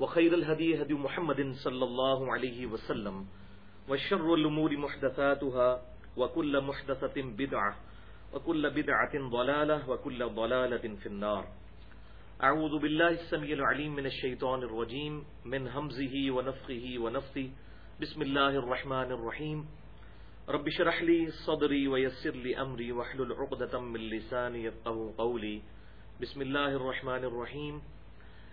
وخير الهدي هدي محمد صلى الله عليه وسلم وشر الأمور محدثاتها وكل محدثة بدعة وكل بدعة ضلالة وكل ضلالة في النار. أعوذ بالله السميع العليم من الشيطان الرجيم من همزه ونفخه ونفثه. بسم الله الرحمن الرحيم. رب شرح لي صدري ويسر لي أمري واحلل عقدة من لساني يفقه قولي. بسم الله الرحمن الرحيم.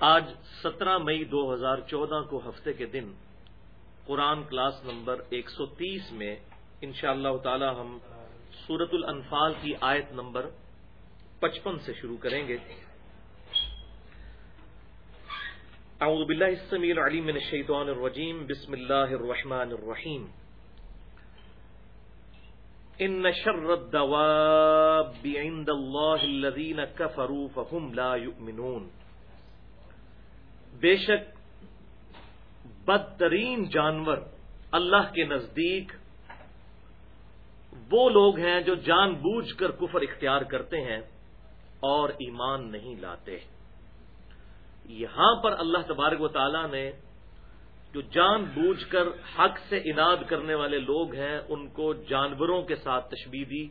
آج سترہ مئی دو ہزار چودہ کو ہفتے کے دن قرآن کلاس نمبر ایک سو تیس میں ان شاء اللہ تعالی ہم سورت الانفال کی آیت نمبر پچپن سے شروع کریں گے۔ اعوذ باللہ السمیع العلیم من الشیطان الرجیم۔ بسم اللہ الرحمن الرحیم۔ ان شر الدواب عند اللہ الذین کفروا فهم لا يؤمنون بے شک بدترین جانور اللہ کے نزدیک وہ لوگ ہیں جو جان بوجھ کر کفر اختیار کرتے ہیں اور ایمان نہیں لاتے۔ یہاں پر اللہ تبارک و تعالی نے جو جان بوجھ کر حق سے اناد کرنے والے لوگ ہیں، ان کو جانوروں کے ساتھ تشبیح دی،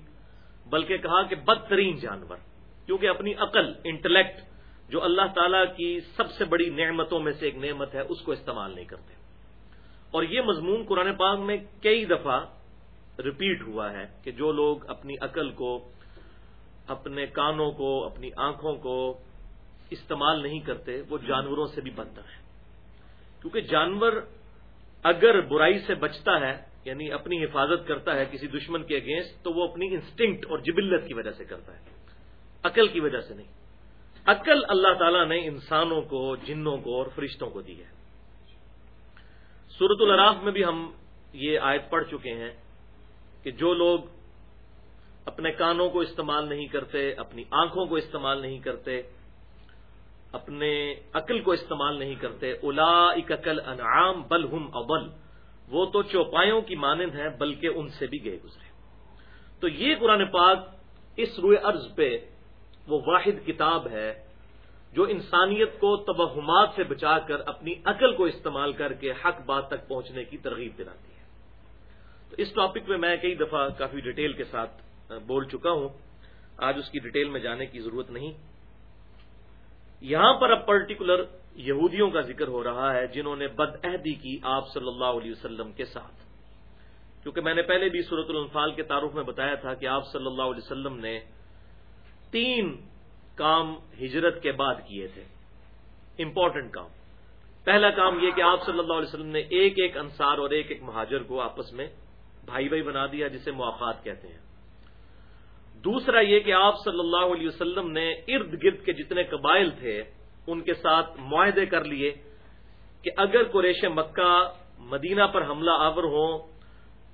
بلکہ کہا کہ بدترین جانور، کیونکہ اپنی عقل، انٹلیکٹ جو اللہ تعالیٰ کی سب سے بڑی نعمتوں میں سے ایک نعمت ہے اس کو استعمال نہیں کرتے۔ اور یہ مضمون قرآن پاک میں کئی دفعہ ریپیٹ ہوا ہے کہ جو لوگ اپنی عقل کو اپنے کانوں کو اپنی آنکھوں کو استعمال نہیں کرتے وہ جانوروں سے بھی بدتر ہے کیونکہ جانور اگر برائی سے بچتا ہے یعنی اپنی حفاظت کرتا ہے کسی دشمن کے اگینسٹ تو وہ اپنی انسٹنکٹ اور جبلت کی وجہ سے کرتا ہے۔ عقل کی وجہ سے نہیں۔ عقل اللہ تعالیٰ نے انسانوں کو، جنوں کو اور فرشتوں کو دی ہے۔ سورت الراف میں بھی ہم یہ آیت پڑھ چکے ہیں کہ جو لوگ اپنے کانوں کو استعمال نہیں کرتے، اپنی آنکھوں کو استعمال نہیں کرتے، اپنے عقل کو استعمال نہیں کرتے الا اکل انعام بل ہم ابل وہ تو چوپایوں کی مانند ہیں، بلکہ ان سے بھی گئے گزرے۔ تو یہ قرآن پاک اس روئے ارض پہ وہ واحد کتاب ہے جو انسانیت کو توہمات سے بچا کر اپنی عقل کو استعمال کر کے حق بات تک پہنچنے کی ترغیب دلاتی ہے۔ تو اس ٹاپک میں میں کئی دفعہ کافی ڈیٹیل کے ساتھ بول چکا ہوں۔ آج اس کی ڈیٹیل میں جانے کی ضرورت نہیں۔ یہاں پر اب پرٹیکولر یہودیوں کا ذکر ہو رہا ہے جنہوں نے بد عہدی کی آپ صلی اللہ علیہ وسلم کے ساتھ۔ کیونکہ میں نے پہلے بھی صورت الانفال کے تعارف میں بتایا تھا کہ آپ صلی اللہ علیہ وسلم نے تین کام ہجرت کے بعد کیے تھے۔ امپورٹنٹ کام۔ پہلا کام یہ کہ آپ صلی اللہ علیہ وسلم نے ایک ایک انصار اور ایک ایک مہاجر کو آپس میں بھائی بھائی بنا دیا، جسے مواقعات کہتے ہیں۔ دوسرا یہ کہ آپ صلی اللہ علیہ وسلم نے ارد گرد کے جتنے قبائل تھے، ان کے ساتھ معاہدے کر لیے کہ اگر قریش مکہ مدینہ پر حملہ آور ہوں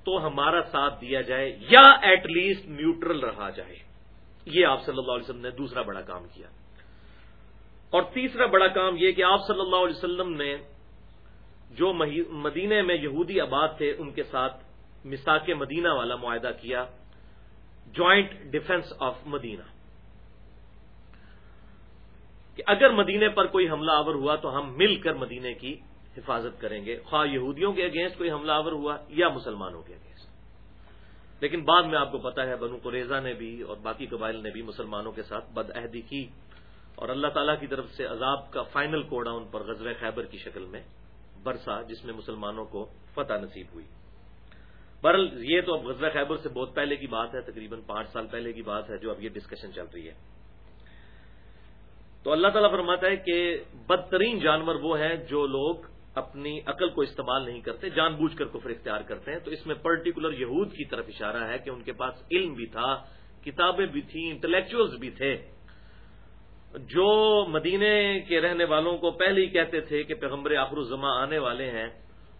تو ہمارا ساتھ دیا جائے یا ایٹ لیسٹ نیوٹرل رہا جائے۔ یہ آپ صلی اللہ علیہ وسلم نے دوسرا بڑا کام کیا۔ اور تیسرا بڑا کام یہ کہ آپ صلی اللہ علیہ وسلم نے جو مدینہ میں یہودی آباد تھے، ان کے ساتھ مساک مدینہ والا معاہدہ کیا، جوائنٹ ڈیفنس آف مدینہ۔ کہ اگر مدینے پر کوئی حملہ آور ہوا تو ہم مل کر مدینے کی حفاظت کریں گے، خواہ یہودیوں کے اگینسٹ کوئی حملہ آور ہوا یا مسلمانوں کے اگینسٹ۔ لیکن بعد میں آپ کو پتا ہے بنو قریضہ نے بھی اور باقی قبائل نے بھی مسلمانوں کے ساتھ بد عہدی کی اور اللہ تعالیٰ کی طرف سے عذاب کا فائنل کوڑا ان پر غزل خیبر کی شکل میں برسا، جس میں مسلمانوں کو فتح نصیب ہوئی۔ برل یہ تو اب غزل خیبر سے بہت پہلے کی بات ہے، تقریباً پانچ سال پہلے کی بات ہے جو اب یہ ڈسکشن چل رہی ہے۔ تو اللہ تعالیٰ فرماتا ہے کہ بدترین جانور وہ ہیں جو لوگ اپنی عقل کو استعمال نہیں کرتے، جان بوجھ کر کفر اختیار کرتے ہیں، تو اس میں پرٹیکولر یہود کی طرف اشارہ ہے کہ ان کے پاس علم بھی تھا، کتابیں بھی تھیں انٹلیکچوئلز بھی تھے۔ جو مدینے کے رہنے والوں کو پہلے ہی کہتے تھے کہ پیغمبر آخر الزما آنے والے ہیں،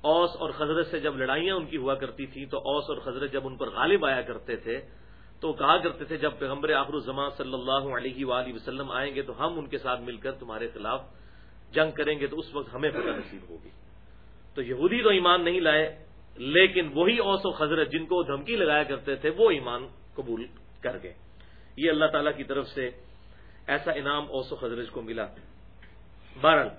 اوس اور خزرت سے جب لڑائیاں ان کی ہوا کرتی تھیں، تو اوس اور خزرت جب ان پر غالب آیا کرتے تھے، تو کہا کرتے تھے، جب پیغمبر آخر الزما صلی اللہ علیہ وآلہ وسلم آئیں گے تو ہم ان کے ساتھ مل کر تمہارے خلاف جنگ کریں گے تو اس وقت ہمیں فتح نصیب ہوگی۔ تو یہودی تو ایمان نہیں لائے، لیکن وہی اوس و خزرت جن کو دھمکی لگایا کرتے تھے، وہ ایمان قبول کر گئے۔ یہ اللہ تعالی کی طرف سے ایسا انعام اوس و خزرج کو ملا۔ بہرحال،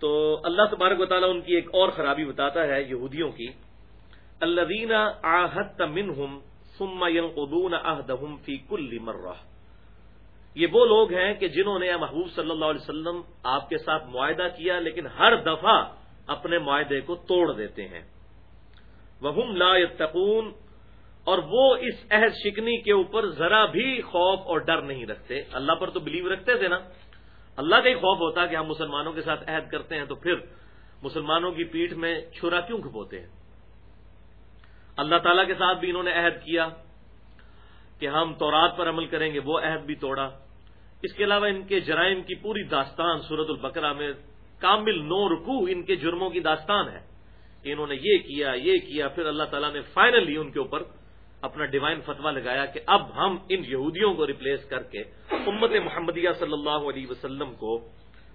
تو اللہ تبارک و تعالیٰ ان کی ایک اور خرابی بتاتا ہے یہودیوں کی۔ اللہ آحت منہم ثم ينقضون عهدهم فی کل مرہ۔ یہ وہ لوگ ہیں کہ جنہوں نے محبوب صلی اللہ علیہ وسلم آپ کے ساتھ معاہدہ کیا، لیکن ہر دفعہ اپنے معاہدے کو توڑ دیتے ہیں۔ وہ لا یتقون اور وہ اس عہد شکنی کے اوپر ذرا بھی خوف اور ڈر نہیں رکھتے۔ اللہ پر تو بلیو رکھتے تھے نا۔ اللہ کا ہی خوف ہوتا کہ ہم مسلمانوں کے ساتھ عہد کرتے ہیں تو پھر مسلمانوں کی پیٹھ میں چھرا کیوں کھپوتے ہیں؟ اللہ تعالیٰ کے ساتھ بھی انہوں نے عہد کیا۔ کہ ہم تورات پر عمل کریں گے، وہ عہد بھی توڑا۔ اس کے علاوہ ان کے جرائم کی پوری داستان سورت البقرہ میں کامل نو رکو ان کے جرموں کی داستان ہے۔ کہ انہوں نے یہ کیا یہ کیا، پھر اللہ تعالیٰ نے فائنلی ان کے اوپر اپنا ڈیوائن فتوا لگایا کہ اب ہم ان یہودیوں کو ریپلیس کر کے امت محمدیہ صلی اللہ علیہ وسلم کو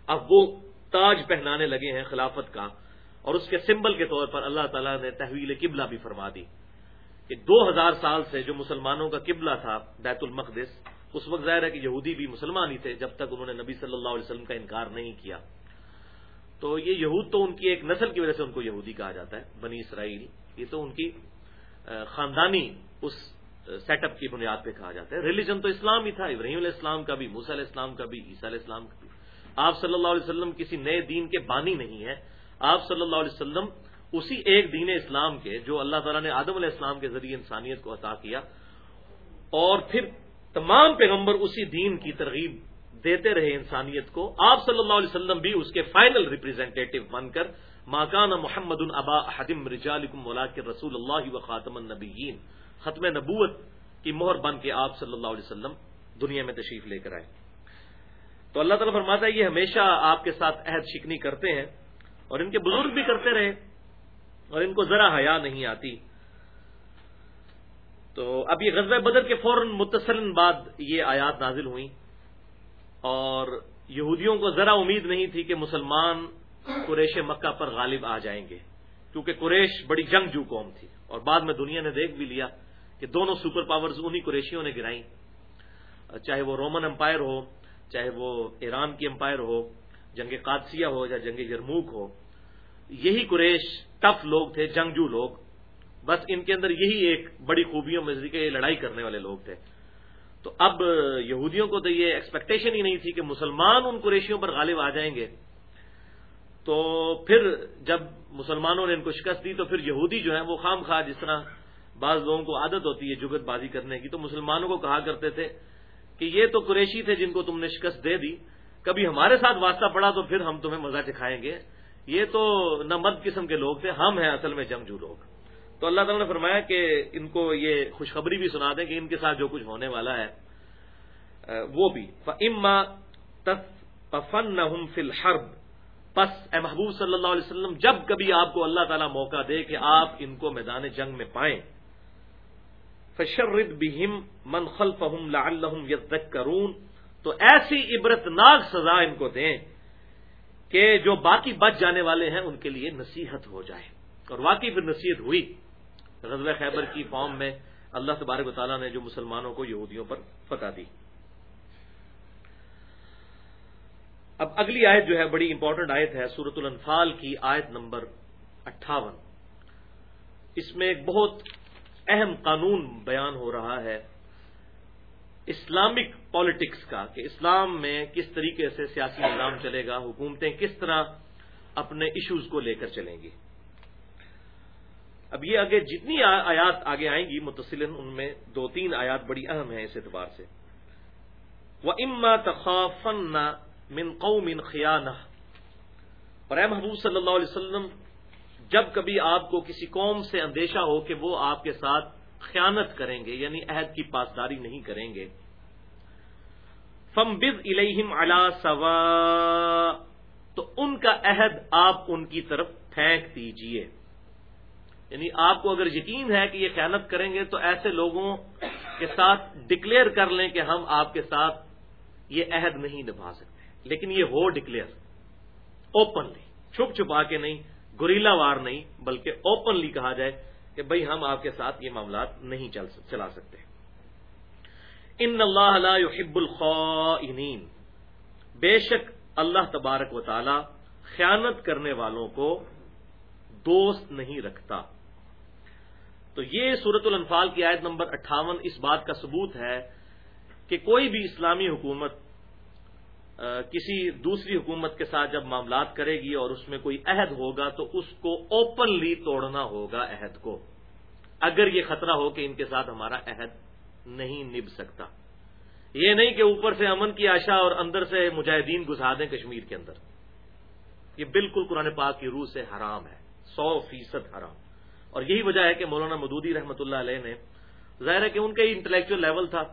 اب وہ تاج پہنانے لگے ہیں خلافت کا۔ اور اس کے سمبل کے طور پر اللہ تعالیٰ نے تحویل قبلہ بھی فرما دی۔ کہ دو ہزار سال سے جو مسلمانوں کا قبلہ تھا بیت المقدس، اس وقت ظاہر ہے کہ یہودی بھی مسلمان ہی تھے جب تک انہوں نے نبی صلی اللہ علیہ وسلم کا انکار نہیں کیا۔ تو یہ یہود تو ان کی ایک نسل کی وجہ سے ان کو یہودی کہا جاتا ہے، بنی اسرائیل۔ یہ تو ان کی خاندانی اس سیٹ اپ کی بنیاد پہ کہا جاتا ہے۔ ریلیجن تو اسلام ہی تھا، ابراہیم علیہ السلام کا بھی، موسیٰ علیہ السلام کا بھی، عیسیٰ علیہ السلام کا بھی۔ آپ صلی اللہ علیہ وسلم کسی نئے دین کے بانی نہیں ہے آپ صلی اللہ علیہ وسلم اسی ایک دین اسلام کے جو اللہ تعالیٰ نے آدم علیہ السلام کے ذریعے انسانیت کو عطا کیا، اور پھر تمام پیغمبر اسی دین کی ترغیب دیتے رہے انسانیت کو، آپ صلی اللہ علیہ وسلم بھی اس کے فائنل ریپرزینٹیو بن کر ماکان محمد البا حدم رجالکم ولاک رسول اللہ و خاتم النبیین، ختم نبوت کی مہر بن کے آپ صلی اللہ علیہ وسلم دنیا میں تشریف لے کر آئے۔ تو اللہ تعالیٰ فرماتا ہے، یہ ہمیشہ آپ کے ساتھ عہد شکنی کرتے ہیں اور ان کے بزرگ بھی کرتے رہے۔ اور ان کو ذرا حیا نہیں آتی۔ تو اب یہ غزب بدر کے فوراً متصل بعد یہ آیات نازل ہوئیں۔ اور یہودیوں کو ذرا امید نہیں تھی کہ مسلمان قریش مکہ پر غالب آ جائیں گے۔ کیونکہ قریش بڑی جنگ جو قوم تھی۔ اور بعد میں دنیا نے دیکھ بھی لیا کہ دونوں سپر پاورز انہی قریشیوں نے گرائیں۔ چاہے وہ رومن امپائر ہو، چاہے وہ ایران کی امپائر ہو، جنگ قادسیہ ہو یا جنگ یرموک ہو۔ یہی قریش ٹف لوگ تھے، جنگجو لوگ۔ بس ان کے اندر یہی ایک بڑی خوبیوں میں سے کہ لڑائی کرنے والے لوگ تھے۔ تو اب یہودیوں کو تو یہ ایکسپیکٹیشن ہی نہیں تھی کہ مسلمان ان قریشیوں پر غالب آ جائیں گے۔ تو پھر جب مسلمانوں نے ان کو شکست دی تو پھر یہودی جو ہیں وہ خام خواہ جس طرح بعض لوگوں کو عادت ہوتی ہے جگت بازی کرنے کی، تو مسلمانوں کو کہا کرتے تھے کہ یہ تو قریشی تھے جن کو تم نے شکست دے دی۔ کبھی ہمارے ساتھ واسطہ پڑا تو پھر ہم تمہیں مزہ چکھائیں گے۔ یہ تو نہ مد قسم کے لوگ تھے، ہم ہیں اصل میں جنگجو لوگ۔ تو اللہ تعالیٰ نے فرمایا کہ ان کو یہ خوشخبری بھی سنا دیں کہ ان کے ساتھ جو کچھ ہونے والا ہے وہ بھی۔ اما فن نہ فی الحرب۔ پس اے محبوب صلی اللہ علیہ وسلم، جب کبھی آپ کو اللہ تعالیٰ موقع دے کہ آپ ان کو میدان جنگ میں پائیں۔ فشرد بہم من خلفہم لعلہم یذکرون تو ایسی عبرتناک سزا ان کو دیں کہ جو باقی بچ جانے والے ہیں ان کے لیے نصیحت ہو جائے۔ اور واقعی پھر نصیحت ہوئی۔ غزل خیبر کی فارم میں اللہ تبارک و تعالیٰ نے جو مسلمانوں کو یہودیوں پر فتح دی۔ اب اگلی آیت جو ہے بڑی امپورٹنٹ آیت ہے سورت الانفال کی آیت نمبر اٹھاون۔ اس میں ایک بہت اہم قانون بیان ہو رہا ہے۔ اسلامک پالیٹکس کا کہ اسلام میں کس طریقے سے سیاسی نظام چلے گا، حکومتیں کس طرح اپنے ایشوز کو لے کر چلیں گی۔ اب یہ آگے جتنی آیات آگے آئیں گی متصل ان میں دو تین آیات بڑی اہم ہیں اس اعتبار سے۔ وہ اما تخافن من قوم خیانہ اور اے محبوب صلی اللہ علیہ وسلم، جب کبھی آپ کو کسی قوم سے اندیشہ ہو کہ وہ آپ کے ساتھ خیانت کریں گے یعنی عہد کی پاسداری نہیں کریں گے۔ فم بز الہم اللہ سوا تو ان کا عہد آپ ان کی طرف پھینک دیجیے۔ یعنی آپ کو اگر یقین ہے کہ یہ خیانت کریں گے، تو ایسے لوگوں کے ساتھ ڈکلیئر کر لیں کہ ہم آپ کے ساتھ یہ عہد نہیں نبھا سکتے۔ لیکن یہ ہو ڈکلیئر اوپنلی چھپ چھپا کے نہیں، گریلا وار نہیں، بلکہ اوپنلی کہا جائے۔ کہ بھئی ہم آپ کے ساتھ یہ معاملات نہیں چلا سکتے۔ ان اللہ يحب الخائنین۔ بے شک اللہ تبارک و تعالی خیانت کرنے والوں کو دوست نہیں رکھتا۔ تو یہ صورت الانفال کی آیت نمبر اٹھاون اس بات کا ثبوت ہے کہ کوئی بھی اسلامی حکومت کسی دوسری حکومت کے ساتھ جب معاملات کرے گی اور اس میں کوئی عہد ہوگا تو اس کو اوپنلی توڑنا ہوگا عہد کو۔ اگر یہ خطرہ ہو کہ ان کے ساتھ ہمارا عہد نہیں نب سکتا۔ یہ نہیں کہ اوپر سے امن کی آشا اور اندر سے مجاہدین گزا دیں کشمیر کے اندر۔ یہ بالکل قرآن پاک کی روح سے حرام ہے۔ سو فیصد حرام۔ اور یہی وجہ ہے کہ مولانا مدودی رحمۃ اللہ علیہ نے، ظاہر ہے کہ ان کا ہی انٹلیکچل لیول تھا۔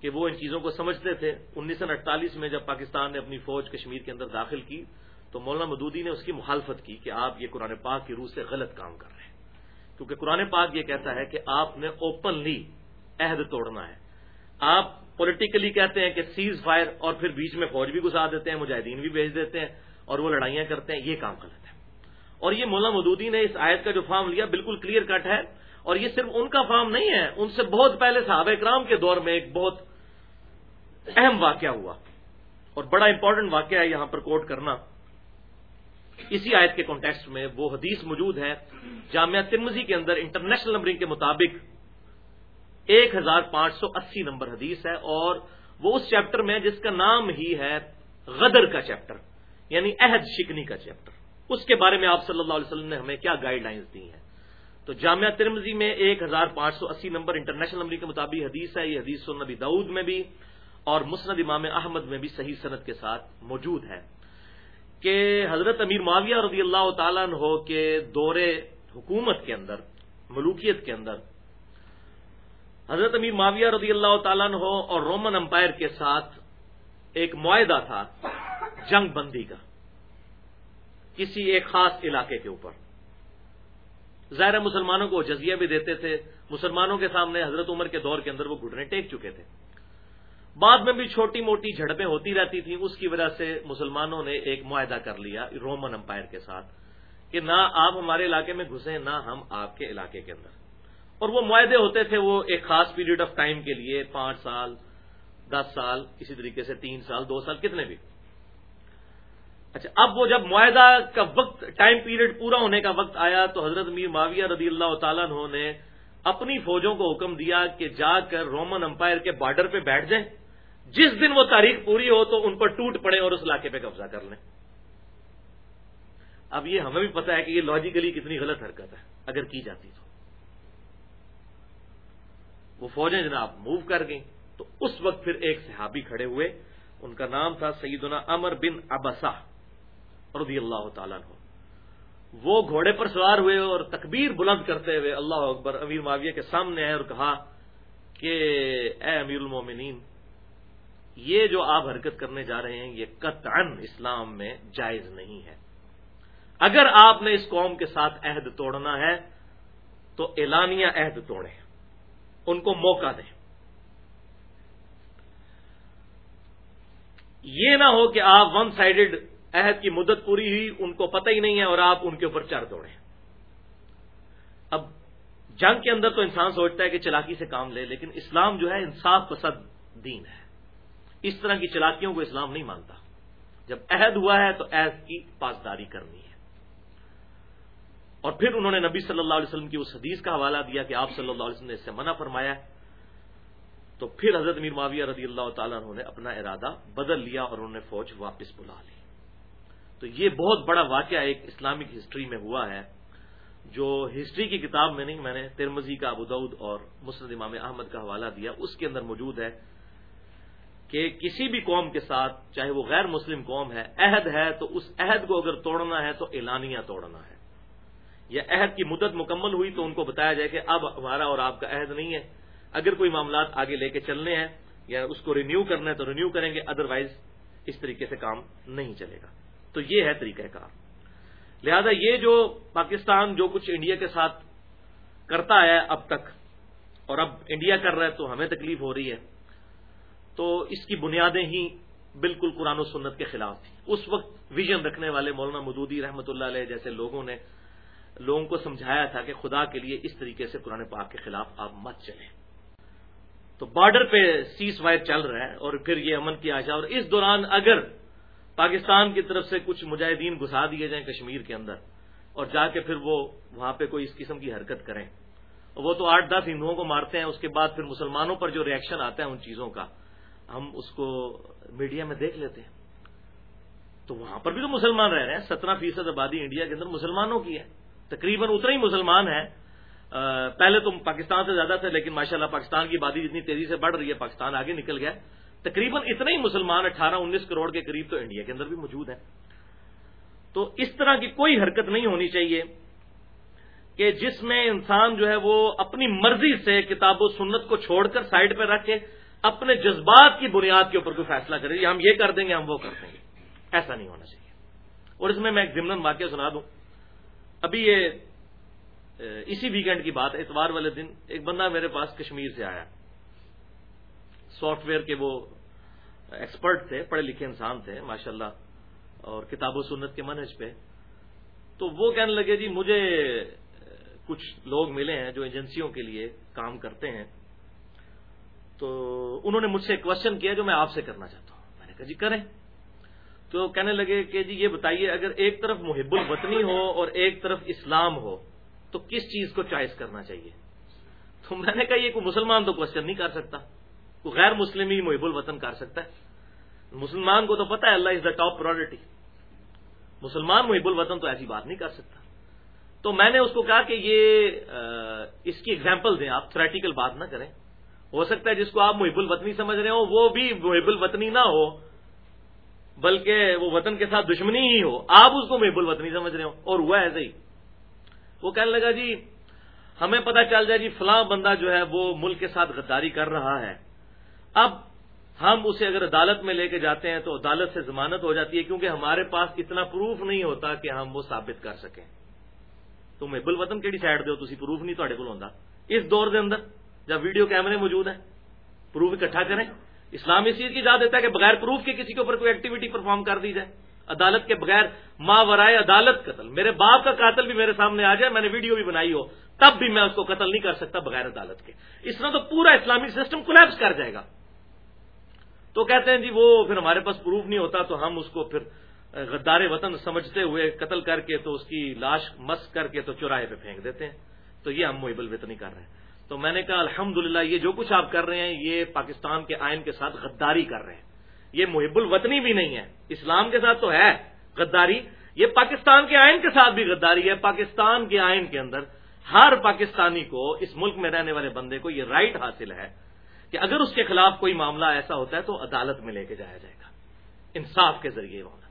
کہ وہ ان چیزوں کو سمجھتے تھے۔ انیس سو اڑتالیس میں جب پاکستان نے اپنی فوج کشمیر کے اندر داخل کی، تو مولانا مدودی نے اس کی مخالفت کی کہ آپ یہ قرآن پاک کی روح سے غلط کام کر رہے ہیں۔ کیونکہ قرآن پاک یہ کہتا ہے کہ آپ نے اوپنلی عہد توڑنا ہے۔ آپ پولیٹیکلی کہتے ہیں کہ سیز فائر اور پھر بیچ میں فوج بھی گزار دیتے ہیں، مجاہدین بھی بھیج دیتے ہیں اور وہ لڑائیاں کرتے ہیں، یہ کام غلط ہے۔ اور یہ مولانا مدودی نے اس آیت کا جو فارم لیا بالکل کلیئر کٹ ہے۔ اور یہ صرف ان کا فارم نہیں ہے، ان سے بہت پہلے صحابہ اکرام کے دور میں ایک بہت اہم واقعہ ہوا اور بڑا امپورٹنٹ واقعہ ہے یہاں پر کوٹ کرنا۔ اسی آیت کے کانٹیکسٹ میں وہ حدیث موجود ہے جامعہ ترمزی کے اندر انٹرنیشنل نمبرنگ کے مطابق ایک ہزار پانچ سو اسی نمبر حدیث ہے اور وہ اس چیپٹر میں جس کا نام ہی ہے غدر کا چیپٹر یعنی عہد شکنی کا چیپٹر اس کے بارے میں آپ صلی اللہ علیہ وسلم نے ہمیں کیا گائیڈ لائنز دی ہیں؟ تو جامعہ ترمزی میں ایک ہزار پانچ سو اسی نمبر انٹرنیشنل نمبر کے مطابق حدیث ہے، یہ حدیث نبی دعود میں بھی۔ اور مسند امام احمد میں بھی صحیح صنعت کے ساتھ موجود ہے کہ حضرت امیر معاویہ رضی اللہ تعالیٰ ہو کے دور حکومت کے اندر، ملوکیت کے اندر، حضرت امیر معاویہ رضی اللہ تعالیٰ ہو اور رومن امپائر کے ساتھ ایک معاہدہ تھا جنگ بندی کا، کسی ایک خاص علاقے کے اوپر۔ ظاہر مسلمانوں کو جزیہ بھی دیتے تھے، مسلمانوں کے سامنے حضرت عمر کے دور کے اندر وہ گھٹنے ٹیک چکے تھے۔ بعد میں بھی چھوٹی موٹی جھڑپیں ہوتی رہتی تھیں، اس کی وجہ سے مسلمانوں نے ایک معاہدہ کر لیا رومن امپائر کے ساتھ کہ نہ آپ ہمارے علاقے میں گھسیں، نہ ہم آپ کے علاقے کے اندر۔ اور وہ معاہدے ہوتے تھے وہ ایک خاص پیریڈ آف ٹائم کے لیے، پانچ سال، دس سال، اسی طریقے سے تین سال، دو سال، کتنے بھی۔ اچھا اب وہ جب معاہدہ کا وقت ٹائم پیریڈ پورا ہونے کا وقت آیا تو حضرت میر معاویہ رضی اللہ تعالیٰ نے اپنی فوجوں کو حکم دیا کہ جا کر رومن امپائر کے بارڈر پہ بیٹھ جائیں۔ جس دن وہ تاریخ پوری ہو تو ان پر ٹوٹ پڑے اور اس علاقے پہ قبضہ کر لیں۔ اب یہ ہمیں بھی پتا ہے کہ یہ لاجیکلی کتنی غلط حرکت ہے، اگر کی جاتی تو۔ وہ فوجیں جناب موو کر گئیں، تو اس وقت پھر ایک صحابی کھڑے ہوئے، ان کا نام تھا سیدنا امر بن ابسا رضی اللہ تعالیٰ عنہ۔ وہ گھوڑے پر سوار ہوئے اور تکبیر بلند کرتے ہوئے اللہ اکبر امیر معاویہ کے سامنے آئے اور کہا کہ اے امیر المومنین یہ جو آپ حرکت کرنے جا رہے ہیں، یہ قطعا اسلام میں جائز نہیں ہے۔ اگر آپ نے اس قوم کے ساتھ عہد توڑنا ہے، تو اعلانیہ عہد توڑیں۔ ان کو موقع دیں۔ یہ نہ ہو کہ آپ ون سائڈڈ عہد کی مدت پوری ہوئی، ان کو پتہ ہی نہیں ہے اور آپ ان کے اوپر چر دوڑیں۔ اب جنگ کے اندر تو انسان سوچتا ہے کہ چلاکی سے کام لے، لیکن اسلام جو ہے انصاف پسند دین ہے۔ اس طرح کی چلاکیوں کو اسلام نہیں مانتا۔ جب عہد ہوا ہے تو عہد کی پاسداری کرنی ہے۔ اور پھر انہوں نے نبی صلی اللہ علیہ وسلم کی اس حدیث کا حوالہ دیا کہ آپ صلی اللہ علیہ وسلم نے اس سے منع فرمایا۔ تو پھر حضرت میر معاویہ رضی اللہ تعالیٰ نے اپنا ارادہ بدل لیا اور انہوں نے فوج واپس بلا لی۔ تو یہ بہت بڑا واقعہ ایک اسلامک ہسٹری میں ہوا ہے۔ جو ہسٹری کی کتاب میں نہیں، میں نے ترمزی کا ابودعود اور مسرد امام احمد کا حوالہ دیا، اس کے اندر موجود ہے۔ کہ کسی بھی قوم کے ساتھ، چاہے وہ غیر مسلم قوم ہے، عہد ہے تو اس عہد کو اگر توڑنا ہے تو اعلانیہ توڑنا ہے۔ یا عہد کی مدت مکمل ہوئی تو ان کو بتایا جائے کہ اب ہمارا اور آپ کا عہد نہیں ہے۔ اگر کوئی معاملات آگے لے کے چلنے ہیں یا اس کو رینیو کرنا ہے تو رینیو کریں گے ادروائز اس طریقے سے کام نہیں چلے گا۔ تو یہ ہے طریقہ کار۔ لہذا یہ جو پاکستان، جو کچھ انڈیا کے ساتھ کرتا ہے اب تک اور اب انڈیا کر رہا ہے تو ہمیں تکلیف ہو رہی ہے۔ تو اس کی بنیادیں ہی بالکل قرآن و سنت کے خلاف تھی اس وقت ویژن رکھنے والے مولانا مدودی رحمۃ اللہ علیہ جیسے لوگوں نے لوگوں کو سمجھایا تھا کہ خدا کے لیے اس طریقے سے قرآن پاک کے خلاف آپ مت چلیں۔ تو بارڈر پہ سیز وائر چل رہا ہے اور پھر یہ امن کی آشا اور اس دوران اگر پاکستان کی طرف سے کچھ مجاہدین گھسا دیے جائیں کشمیر کے اندر اور جا کے پھر وہ وہاں پہ کوئی اس قسم کی حرکت کریں، وہ تو آٹھ دس ہندوؤں کو مارتے ہیں، اس کے بعد پھر مسلمانوں پر جو ریئیکشن آتا ہے ان چیزوں کا ہم اس کو میڈیا میں دیکھ لیتے ہیں۔ تو وہاں پر بھی تو مسلمان رہ رہے ہیں۔ سترہ فیصد آبادی انڈیا کے اندر مسلمانوں کی ہے۔ تقریباً اتنا ہی مسلمان ہے پہلے تو پاکستان سے زیادہ تھے، لیکن ماشاءاللہ پاکستان کی آبادی جتنی تیزی سے بڑھ رہی ہے، پاکستان آگے نکل گیا۔ تقریباً اتنے ہی مسلمان، اٹھارہ انیس کروڑ کے قریب تو انڈیا کے اندر بھی موجود ہیں۔ تو اس طرح کی کوئی حرکت نہیں ہونی چاہیے کہ جس میں انسان جو ہے وہ اپنی مرضی سے کتاب و سنت کو چھوڑ کر سائڈ پہ رکھ کے اپنے جذبات کی بنیاد کے اوپر کوئی فیصلہ کرے ہم یہ کر دیں گے، ہم وہ کر دیں گے۔ ایسا نہیں ہونا چاہیے۔ اور اس میں میں ایک ضمن واقعہ سنا دوں۔ ابھی یہ اسی ویکینڈ کی بات اتوار والے دن ایک بندہ میرے پاس کشمیر سے آیا۔ سافٹ ویئر کے وہ ایکسپرٹ تھے، پڑھے لکھے انسان تھے ماشاء اللہ اور کتاب و سنت کے منج پہ۔ تو وہ کہنے لگے جی مجھے کچھ لوگ ملے ہیں جو ایجنسیوں کے لیے کام کرتے ہیں۔ تو انہوں نے مجھ سے کوشچن کیا جو میں آپ سے کرنا چاہتا ہوں۔ میں نے کہا جی کریں۔ تو کہنے لگے کہ جی یہ بتائیے، اگر ایک طرف محب الوطنی ہو اور ایک طرف اسلام ہو، تو کس چیز کو چوائس کرنا چاہیے؟ تو میں نے کہا، یہ کوئی مسلمان تو کوشچن نہیں کر سکتا۔ کوئی غیر مسلم ہی محب الوطن کر سکتا ہے۔ مسلمان کو تو پتا ہے، اللہ از دا ٹاپ پرائرٹی مسلمان محب الوطن تو ایسی بات نہیں کر سکتا۔ تو میں نے اس کو کہا کہ یہ اس کی ایگزامپل دیں آپ تھریٹیکل بات نہ کریں۔ ہو سکتا ہے جس کو آپ محب الوطنی سمجھ رہے ہو، وہ بھی محب الوطنی نہ ہو، بلکہ وہ وطن کے ساتھ دشمنی ہی ہو، آپ اس کو محب الوطنی سمجھ رہے ہو، اور ہوا ایسے ہی۔ وہ کہنے لگا جی ہمیں پتا چل جائے جی فلاں بندہ جو ہے، وہ ملک کے ساتھ غداری کر رہا ہے۔ اب ہم اسے اگر عدالت میں لے کے جاتے ہیں، تو عدالت سے ضمانت ہو جاتی ہے، کیونکہ ہمارے پاس اتنا پروف نہیں ہوتا کہ ہم وہ ثابت کر سکیں۔ تو محب الوطن کہڑی سائڈ دو تھی پروف نہیں تے کو اس دور کے اندر جب ویڈیو کیمرے موجود ہیں، پروف اکٹھا کریں۔ اسلام اس چیز کی اجازت دیتا ہے کہ بغیر پروف کے کسی کے اوپر کوئی ایکٹیویٹی پرفارم کر دی جائے۔ عدالت کے بغیر ماں ورائے عدالت قتل۔ میرے باپ کا قاتل بھی میرے سامنے آ جائے، میں نے ویڈیو بھی بنائی ہو، تب بھی میں اس کو قتل نہیں کر سکتا بغیر عدالت کے۔ اس طرح تو پورا اسلامی سسٹم کولیپس کر جائے گا۔ تو کہتے ہیں جی وہ پھر ہمارے پاس پروف نہیں ہوتا، تو ہم اس کو پھر غدار وطن سمجھتے ہوئے قتل کر کے تو اس کی لاش مس کر کے تو چوراہے پہ پھینک دیتے ہیں۔ تو یہ ہم محب الوطنی کر رہے ہیں۔ تو میں نے کہا الحمد یہ جو کچھ آپ کر رہے ہیں، یہ پاکستان کے آئین کے ساتھ غداری کر رہے ہیں۔ یہ محب الوطنی بھی نہیں ہے، اسلام کے ساتھ تو ہے غداری۔ یہ پاکستان کے آئین کے ساتھ بھی غداری ہے۔ پاکستان کے آئین کے اندر ہر پاکستانی کو، اس ملک میں رہنے والے بندے کو یہ رائٹ حاصل ہے کہ اگر اس کے خلاف کوئی معاملہ ایسا ہوتا ہے تو عدالت میں لے کے جایا جائے گا۔ انصاف کے ذریعے ہونا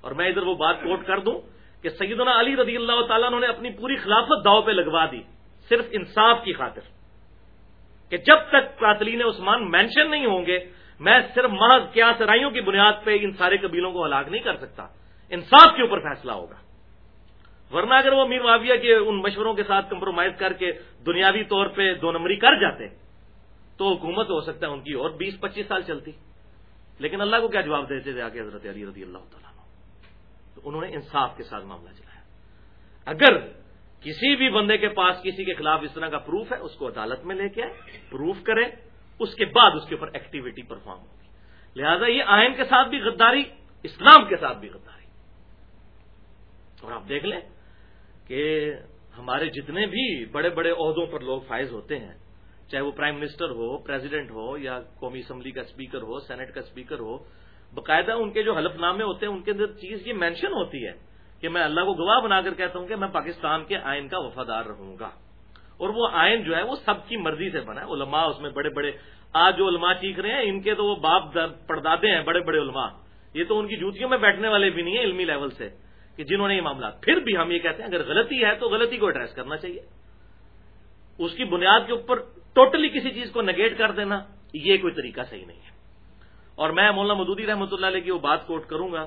اور میں ادھر وہ بات کوٹ کر دوں کہ سیدنا علی رضی اللہ تعالیٰ نے اپنی پوری خلافت داؤ پہ لگوا دی، صرف انصاف کی خاطر۔ کہ جب تک قاتلین عثمان مینشن نہیں ہوں گے، میں صرف محض کیا سرائیوں کی بنیاد پہ ان سارے قبیلوں کو ہلاک نہیں کر سکتا۔ انصاف کے اوپر فیصلہ ہوگا۔ ورنہ اگر وہ میر معاویہ کے ان مشوروں کے ساتھ کمپرومائز کر کے دنیاوی طور پہ دو نمبری کر جاتے، تو حکومت ہو سکتا ہے ان کی اور بیس پچیس سال چلتی۔ لیکن اللہ کو کیا جواب دیتے تھے آگے حضرت علی رضی اللہ تعالیٰ تو انہوں نے انصاف کے ساتھ معاملہ چلایا۔ اگر کسی بھی بندے کے پاس کسی کے خلاف اس طرح کا پروف ہے، اس کو عدالت میں لے کے آئے، پروف کرے اس کے بعد اس کے اوپر ایکٹیویٹی پرفارم ہوگی۔ لہذا یہ آئین کے ساتھ بھی غداری، اسلام کے ساتھ بھی غداری۔ اور آپ دیکھ لیں کہ ہمارے جتنے بھی بڑے بڑے عہدوں پر لوگ فائز ہوتے ہیں، چاہے وہ پرائم منسٹر ہو پریزیڈنٹ ہو، یا قومی اسمبلی کا اسپیکر ہو سینٹ کا اسپیکر ہو، باقاعدہ ان کے جو حلف نامے ہوتے ہیں، ان کے اندر چیز یہ مینشن ہوتی ہے کہ میں اللہ کو گواہ بنا کر کہتا ہوں کہ میں پاکستان کے آئین کا وفادار رہوں گا۔ اور وہ آئین جو ہے وہ سب کی مرضی سے بنا ہے۔ علماء اس میں بڑے بڑے، آج جو علماء چیخ رہے ہیں، ان کے تو وہ باپ پردادے ہیں بڑے بڑے علماء۔ یہ تو ان کی جوتیوں میں بیٹھنے والے بھی نہیں ہیں علمی لیول سے، کہ جنہوں نے یہ معاملات۔ پھر بھی ہم یہ کہتے ہیں، اگر غلطی ہے تو غلطی کو ایڈریس کرنا چاہیے۔ اس کی بنیاد کے اوپر ٹوٹلی کسی چیز کو نگیٹ کر دینا، یہ کوئی طریقہ صحیح نہیں ہے۔ اور میں مولانا مدودی رحمۃ اللہ علیہ کی وہ بات کوٹ کروں گا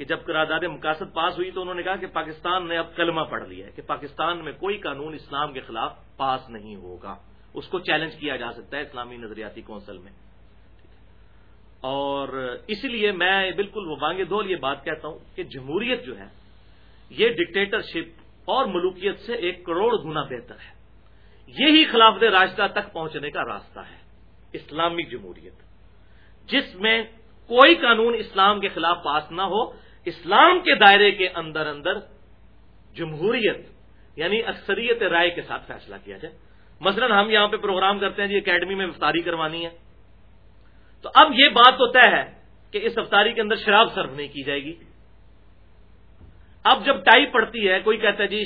کہ جب قرارداد مقاصد پاس ہوئی تو انہوں نے کہا کہ پاکستان نے اب کلمہ پڑھ لیا ہے کہ پاکستان میں کوئی قانون اسلام کے خلاف پاس نہیں ہوگا۔ اس کو چیلنج کیا جا سکتا ہے اسلامی نظریاتی کونسل میں۔ اور اسی لیے میں بالکل وہ وانگے دول یہ بات کہتا ہوں کہ جمہوریت جو ہے، یہ ڈکٹیٹرشپ اور ملوکیت سے ایک کروڑ گنا بہتر ہے۔ یہی خلاف راستہ تک پہنچنے کا راستہ ہے، اسلامی جمہوریت۔ جس میں کوئی قانون اسلام کے خلاف پاس نہ ہو اسلام کے دائرے کے اندر اندر جمہوریت یعنی اکثریت رائے کے ساتھ فیصلہ کیا جائے۔ مثلا ہم یہاں پہ پروگرام کرتے ہیں جی اکیڈمی میں افطاری کروانی ہے۔ تو اب یہ بات تو طے ہے کہ اس افطاری کے اندر شراب سرو نہیں کی جائے گی۔ اب جب ٹائی پڑتی ہے، کوئی کہتا ہے جی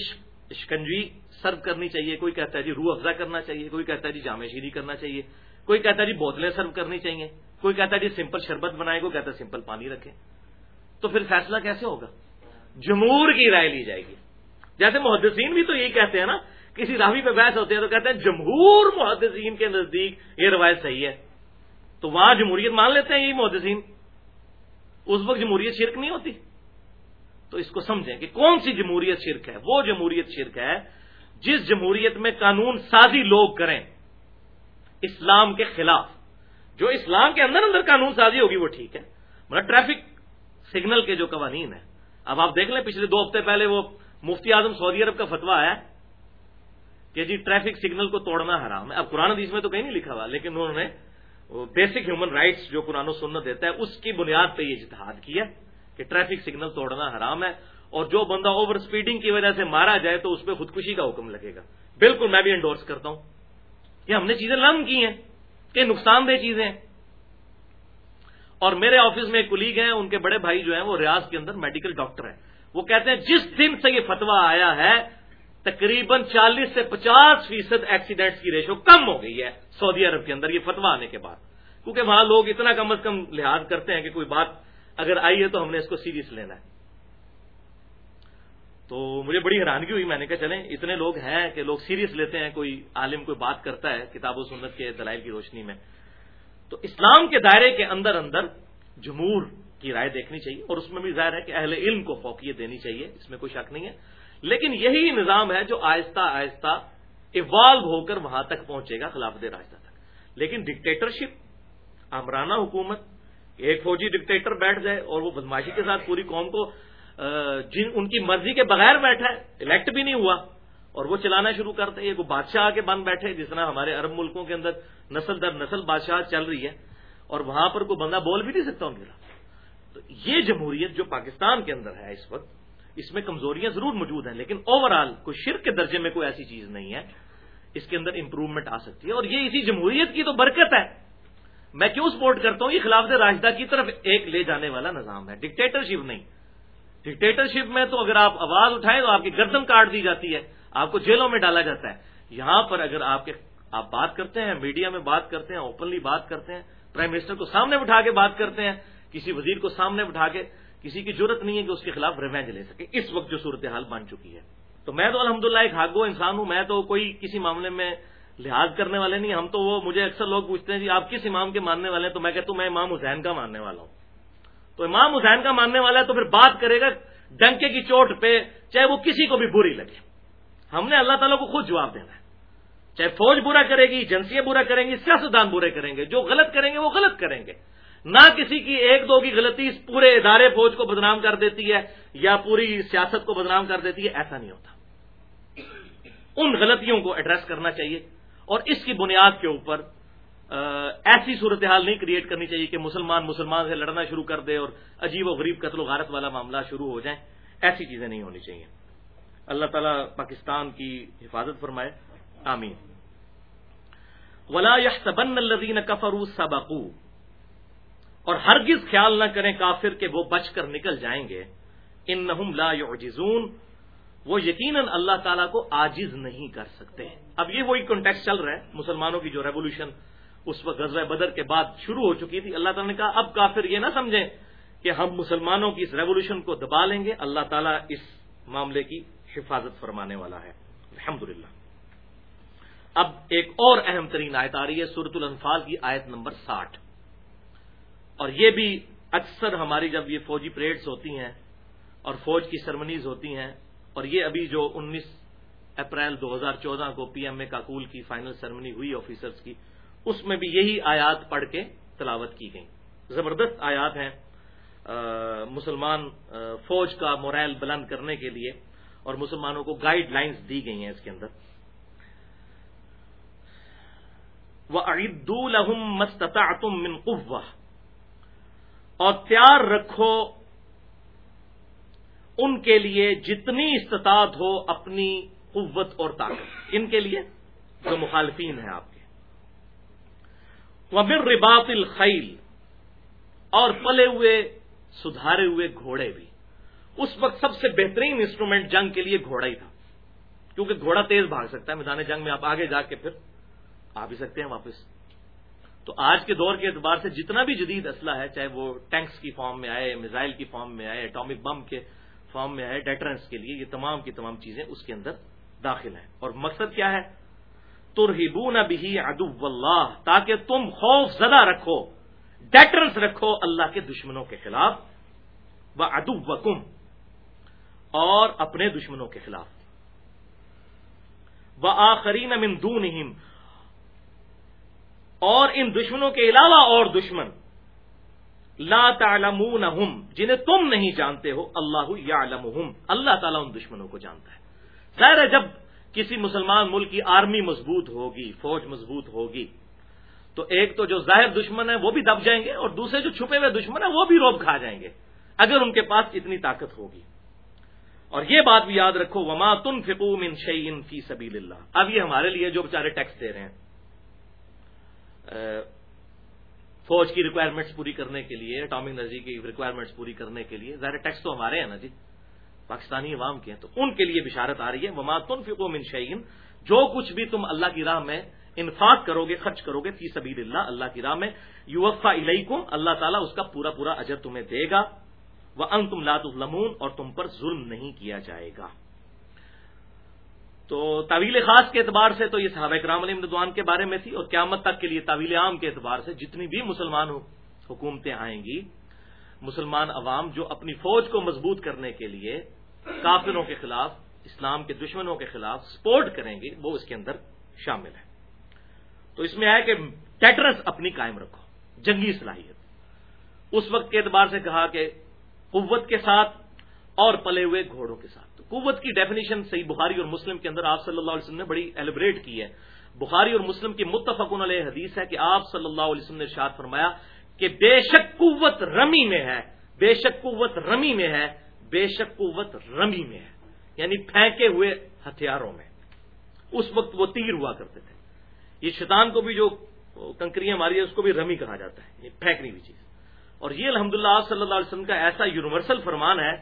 شکنجی سرو کرنی چاہیے، کوئی کہتا ہے جی روح افزا کرنا چاہیے، کوئی کہتا ہے جی جامع شیری کرنا چاہیے، کوئی کہتا ہے جی بوتلیں سرو کرنی چاہیے، کوئی کہتا ہے جی سمپل شربت بنائے کوئی کہتا ہے سمپل پانی رکھے تو پھر فیصلہ کیسے ہوگا؟ جمہور کی رائے لی جائے گی۔ جیسے محدثین بھی تو یہی کہتے ہیں نا، کسی راوی پہ بحث ہوتے ہیں تو کہتے ہیں جمہور محدثین کے نزدیک یہ روایت صحیح ہے۔ تو وہاں جمہوریت مان لیتے ہیں یہی محدثین۔ اس وقت جمہوریت شرک نہیں ہوتی۔ تو اس کو سمجھیں کہ کون سی جمہوریت شرک ہے؟ وہ جمہوریت شرک ہے جس جمہوریت میں قانون سازی لوگ کریں۔ اسلام کے خلاف۔ جو اسلام کے اندر اندر قانون سازی ہوگی وہ ٹھیک ہے۔ مطلب ٹریفک سگنل کے جو قوانین ہیں۔ اب آپ دیکھ لیں، پچھلے دو ہفتے پہلے وہ مفتی اعظم سعودی عرب کا فتوا آیا کہ جی ٹریفک سگنل کو توڑنا حرام ہے۔ اب قرآن حدیث میں تو کہیں نہیں لکھا ہوا، لیکن انہوں نے بیسک ہیومن رائٹس جو قرآن و سنت دیتا ہے، اس کی بنیاد پہ یہ اجتہاد کیا کہ ٹریفک سگنل توڑنا حرام ہے اور جو بندہ اوور اسپیڈنگ کی وجہ سے مارا جائے تو اس پہ خودکشی کا حکم لگے گا۔ بالکل میں بھی انڈورس کرتا ہوں کہ ہم نے چیزیں لم کی ہیں، کہ نقصان دہ چیزیں اور میرے آفس میں ایک کلیگ ہیں، ان کے بڑے بھائی جو ہیں، وہ ریاض کے اندر میڈیکل ڈاکٹر ہیں۔ وہ کہتے ہیں، جس دن سے یہ فتوا آیا ہے، تقریباً چالیس سے پچاس فیصد ایکسیڈنٹس کی ریشو کم ہو گئی ہے سعودی عرب کے اندر یہ فتوا آنے کے بعد۔ کیونکہ وہاں لوگ اتنا کم از کم لحاظ کرتے ہیں کہ کوئی بات اگر آئی ہے تو ہم نے اس کو سیریس لینا ہے۔ تو مجھے بڑی حیرانگی ہوئی، میں نے کہا، چلیں، اتنے لوگ ہیں کہ لوگ سیریس لیتے ہیں، کوئی عالم کوئی بات کرتا ہے کتاب و سنت کے دلائل کی روشنی میں۔ تو اسلام کے دائرے کے اندر اندر جمہور کی رائے دیکھنی چاہیے اور اس میں بھی ظاہر ہے کہ اہل علم کو فوقیت دینی چاہیے، اس میں کوئی شک نہیں ہے۔ لیکن یہی نظام ہے جو آہستہ آہستہ ایوالو ہو کر وہاں تک پہنچے گا خلاف دے راستہ تک۔ لیکن ڈکٹیٹرشپ آمرانہ حکومت، ایک فوجی ڈکٹیٹر بیٹھ جائے اور وہ بدماشی کے ساتھ پوری قوم کو جن، ان کی مرضی کے بغیر بیٹھا ہے الیکٹ بھی نہیں ہوا۔ اور وہ چلانا شروع کرتے ہیں۔ کوئی بادشاہ کے بند بیٹھے جس طرح ہمارے عرب ملکوں کے اندر نسل در نسل بادشاہ چل رہی ہے۔ اور وہاں پر کوئی بندہ بول بھی نہیں سکتا ان کے تو یہ جمہوریت جو پاکستان کے اندر ہے اس وقت، اس میں کمزوریاں ضرور موجود ہیں، لیکن اوور آل کوئی شرک کے درجے میں کوئی ایسی چیز نہیں ہے۔ اس کے اندر امپروومنٹ آ سکتی ہے۔ اور یہ اسی جمہوریت کی تو برکت ہے۔ میں کیوں سپورٹ کرتا ہوں؟ یہ خلاف راجدہ کی طرف ایک لے جانے والا نظام ہے۔ ڈکٹیٹرشپ نہیں۔ ڈکٹیٹرشپ میں تو اگر آپ آواز اٹھائیں تو آپ کی گردن کاٹ دی جاتی ہے۔ آپ کو جیلوں میں ڈالا جاتا ہے۔ یہاں پر اگر آپ کے آپ بات کرتے ہیں، میڈیا میں بات کرتے ہیں اوپنلی بات کرتے ہیں پرائم منسٹر کو سامنے بٹھا کے بات کرتے ہیں، کسی وزیر کو سامنے بٹھا کے، کسی کی ضرورت نہیں ہے کہ اس کے خلاف ریوینج لے سکے۔ اس وقت جو صورتحال بن چکی ہے۔ تو میں تو الحمدللہ ایک حاگو انسان ہوں، میں تو کوئی کسی معاملے میں لحاظ کرنے والے نہیں، ہم تو وہ مجھے اکثر لوگ پوچھتے ہیں جی آپ کس امام کے ماننے والے ہیں؟ تو میں کہتا ہوں، میں امام حسین کا ماننے والا ہوں۔ تو امام حسین کا ماننے والا ہے تو پھر بات کرے گا، ڈنکے کی چوٹ پہ، چاہے وہ کسی کو بھی بری لگے۔ ہم نے اللہ تعالیٰ کو خود جواب دینا ہے۔ چاہے فوج برا کرے گی ایجنسیاں برا کریں گی، سیاستدان برے کریں گے، جو غلط کریں گے، وہ غلط کریں گے۔ نہ کسی کی ایک دو کی غلطی اس پورے ادارے فوج کو بدنام کر دیتی ہے یا پوری سیاست کو بدنام کر دیتی ہے، ایسا نہیں ہوتا۔ ان غلطیوں کو ایڈریس کرنا چاہیے اور اس کی بنیاد کے اوپر ایسی صورتحال نہیں کریٹ کرنی چاہیے کہ مسلمان مسلمان سے لڑنا شروع کر دے اور عجیب و غریب قتل و غارت والا معاملہ شروع ہو جائیں ایسی چیزیں نہیں ہونی چاہیے۔ اللہ تعالیٰ پاکستان کی حفاظت فرمائے۔ آمین۔ ولا یحسبن الذین کفروا سبقو اور ہرگز خیال نہ کریں کافر کہ وہ بچ کر نکل جائیں گے۔ ان لا یعجزون وہ یقیناً اللہ تعالیٰ کو آجز نہیں کر سکتے۔ اب یہ وہی کانٹیکس چل رہا ہے۔ مسلمانوں کی جو ریولیوشن اس وقت غزوہ بدر کے بعد شروع ہو چکی تھی۔ اللہ تعالیٰ نے کہا، اب کافر یہ نہ سمجھیں کہ ہم مسلمانوں کی اس ریولیوشن کو دبا لیں گے۔ اللہ تعالیٰ اس معاملے کی حفاظت فرمانے والا ہے۔ الحمد اب ایک اور اہم ترین آیت آ رہی ہے سورت الانفال کی آیت نمبر ساٹھ۔ اور یہ بھی اکثر ہماری جب یہ فوجی پریڈز ہوتی ہیں اور فوج کی سرمنیز ہوتی ہیں، اور یہ ابھی جو انیس اپریل دو ہزار چودہ کو پی ایم اے کاکول کی فائنل سرمنی ہوئی آفیسرز کی، اس میں بھی یہی آیات پڑھ کے تلاوت کی گئی زبردست آیات ہیں مسلمان فوج کا مورائل بلند کرنے کے لیے۔ اور مسلمانوں کو گائیڈ لائنز دی گئی ہیں اس کے اندر۔ وہ الحم مستتا تم من قوہ اور تیار رکھو ان کے لیے جتنی استطاعت ہو اپنی قوت اور طاقت۔ ان کے لیے جو مخالفین ہیں آپ کے۔ وبر رباط الخیل اور پلے ہوئے، سدھارے ہوئے گھوڑے بھی۔ اس وقت سب سے بہترین انسٹرومنٹ جنگ کے لیے گھوڑا ہی تھا۔ کیونکہ گھوڑا تیز بھاگ سکتا ہے، میدان جنگ میں آپ آگے جا کے پھر آ بھی سکتے ہیں واپس۔ تو آج کے دور کے اعتبار سے جتنا بھی جدید اسلحہ ہے، چاہے وہ ٹینکس کی فارم میں آئے، میزائل کی فارم میں آئے اٹامک بم کے فارم میں آئے ڈیٹرنس کے لیے یہ تمام کی تمام چیزیں اس کے اندر داخل ہیں۔ اور مقصد کیا ہے؟ ترہبون بھی ادب اللہ، تاکہ تم خوف زدہ رکھو ڈیٹرنس رکھو اللہ کے دشمنوں کے خلاف۔ وہ ادب اور اپنے دشمنوں کے خلاف۔ وہ آخری نمندون اور ان دشمنوں کے علاوہ اور دشمن۔ لا تعلمونہم، جنہیں تم نہیں جانتے ہو، اللہ یعلمہم۔ اللہ تعالیٰ ان دشمنوں کو جانتا ہے۔ ظاہر ہے، جب کسی مسلمان ملک کی آرمی مضبوط ہوگی، فوج مضبوط ہوگی، تو ایک تو جو ظاہر دشمن ہے، وہ بھی دب جائیں گے، اور دوسرے جو چھپے ہوئے دشمن ہیں، وہ بھی روب کھا جائیں گے، اگر ان کے پاس اتنی طاقت ہوگی۔ اور یہ بات بھی یاد رکھو، وما تن فکوم ان شعین فی سبیل اللہ اب یہ ہمارے لیے جو بےچارے ٹیکس دے رہے ہیں فوج کی ریکوائرمنٹس پوری کرنے کے لیے اٹامک انرجی کی ریکوائرمنٹس پوری کرنے کے لیے، ظاہر ٹیکس تو ہمارے ہیں نا جی پاکستانی عوام کے ہیں، تو ان کے لیے بشارت آ رہی ہے۔ وما تن فکو من شعین جو کچھ بھی تم اللہ کی راہ میں انفاق کرو گے خرچ کرو گے فی سبیل اللہ اللہ کی راہ میں یوفا علیکم اللہ تعالیٰ اس کا پورا پورا اجر تمہیں دے گا۔ وہ ان تم لات اور تم پر ظلم نہیں کیا جائے گا۔ تو طویل خاص کے اعتبار سے تو یہ صحابہ کرام علیہ مردوان کے بارے میں تھی اور قیامت تک کے لیے طویل عام کے اعتبار سے جتنی بھی مسلمان حکومتیں آئیں گی، مسلمان عوام جو اپنی فوج کو مضبوط کرنے کے لیے کافروں کے خلاف، اسلام کے دشمنوں کے خلاف سپورٹ کریں گے، وہ اس کے اندر شامل ہے تو اس میں ہے کہ ٹیٹرس اپنی قائم رکھو، جنگی صلاحیت۔ اس وقت کے اعتبار سے کہا کہ قوت کے ساتھ اور پلے ہوئے گھوڑوں کے ساتھ۔ قوت کی ڈیفینیشن صحیح بخاری اور مسلم کے اندر آپ صلی اللہ علیہ وسلم نے بڑی ایلیبریٹ کی ہے۔ بخاری اور مسلم کی متفقن علیہ حدیث ہے کہ آپ صلی اللہ علیہ وسلم نے ارشاد فرمایا کہ بے شک قوت رمی میں ہے۔ بے شک قوت رمی میں ہے۔ بے شک قوت رمی میں ہے۔ یعنی پھینکے ہوئے ہتھیاروں میں۔ اس وقت وہ تیر ہوا کرتے تھے۔ یہ شیطان کو بھی جو کنکریاں ماری ہے اس کو بھی رمی کہا جاتا ہے۔ یہ پھینکنی ہوئی چیز۔ اور یہ الحمدللہ آپ صلی اللہ علیہ وسلم کا ایسا یونیورسل فرمان ہے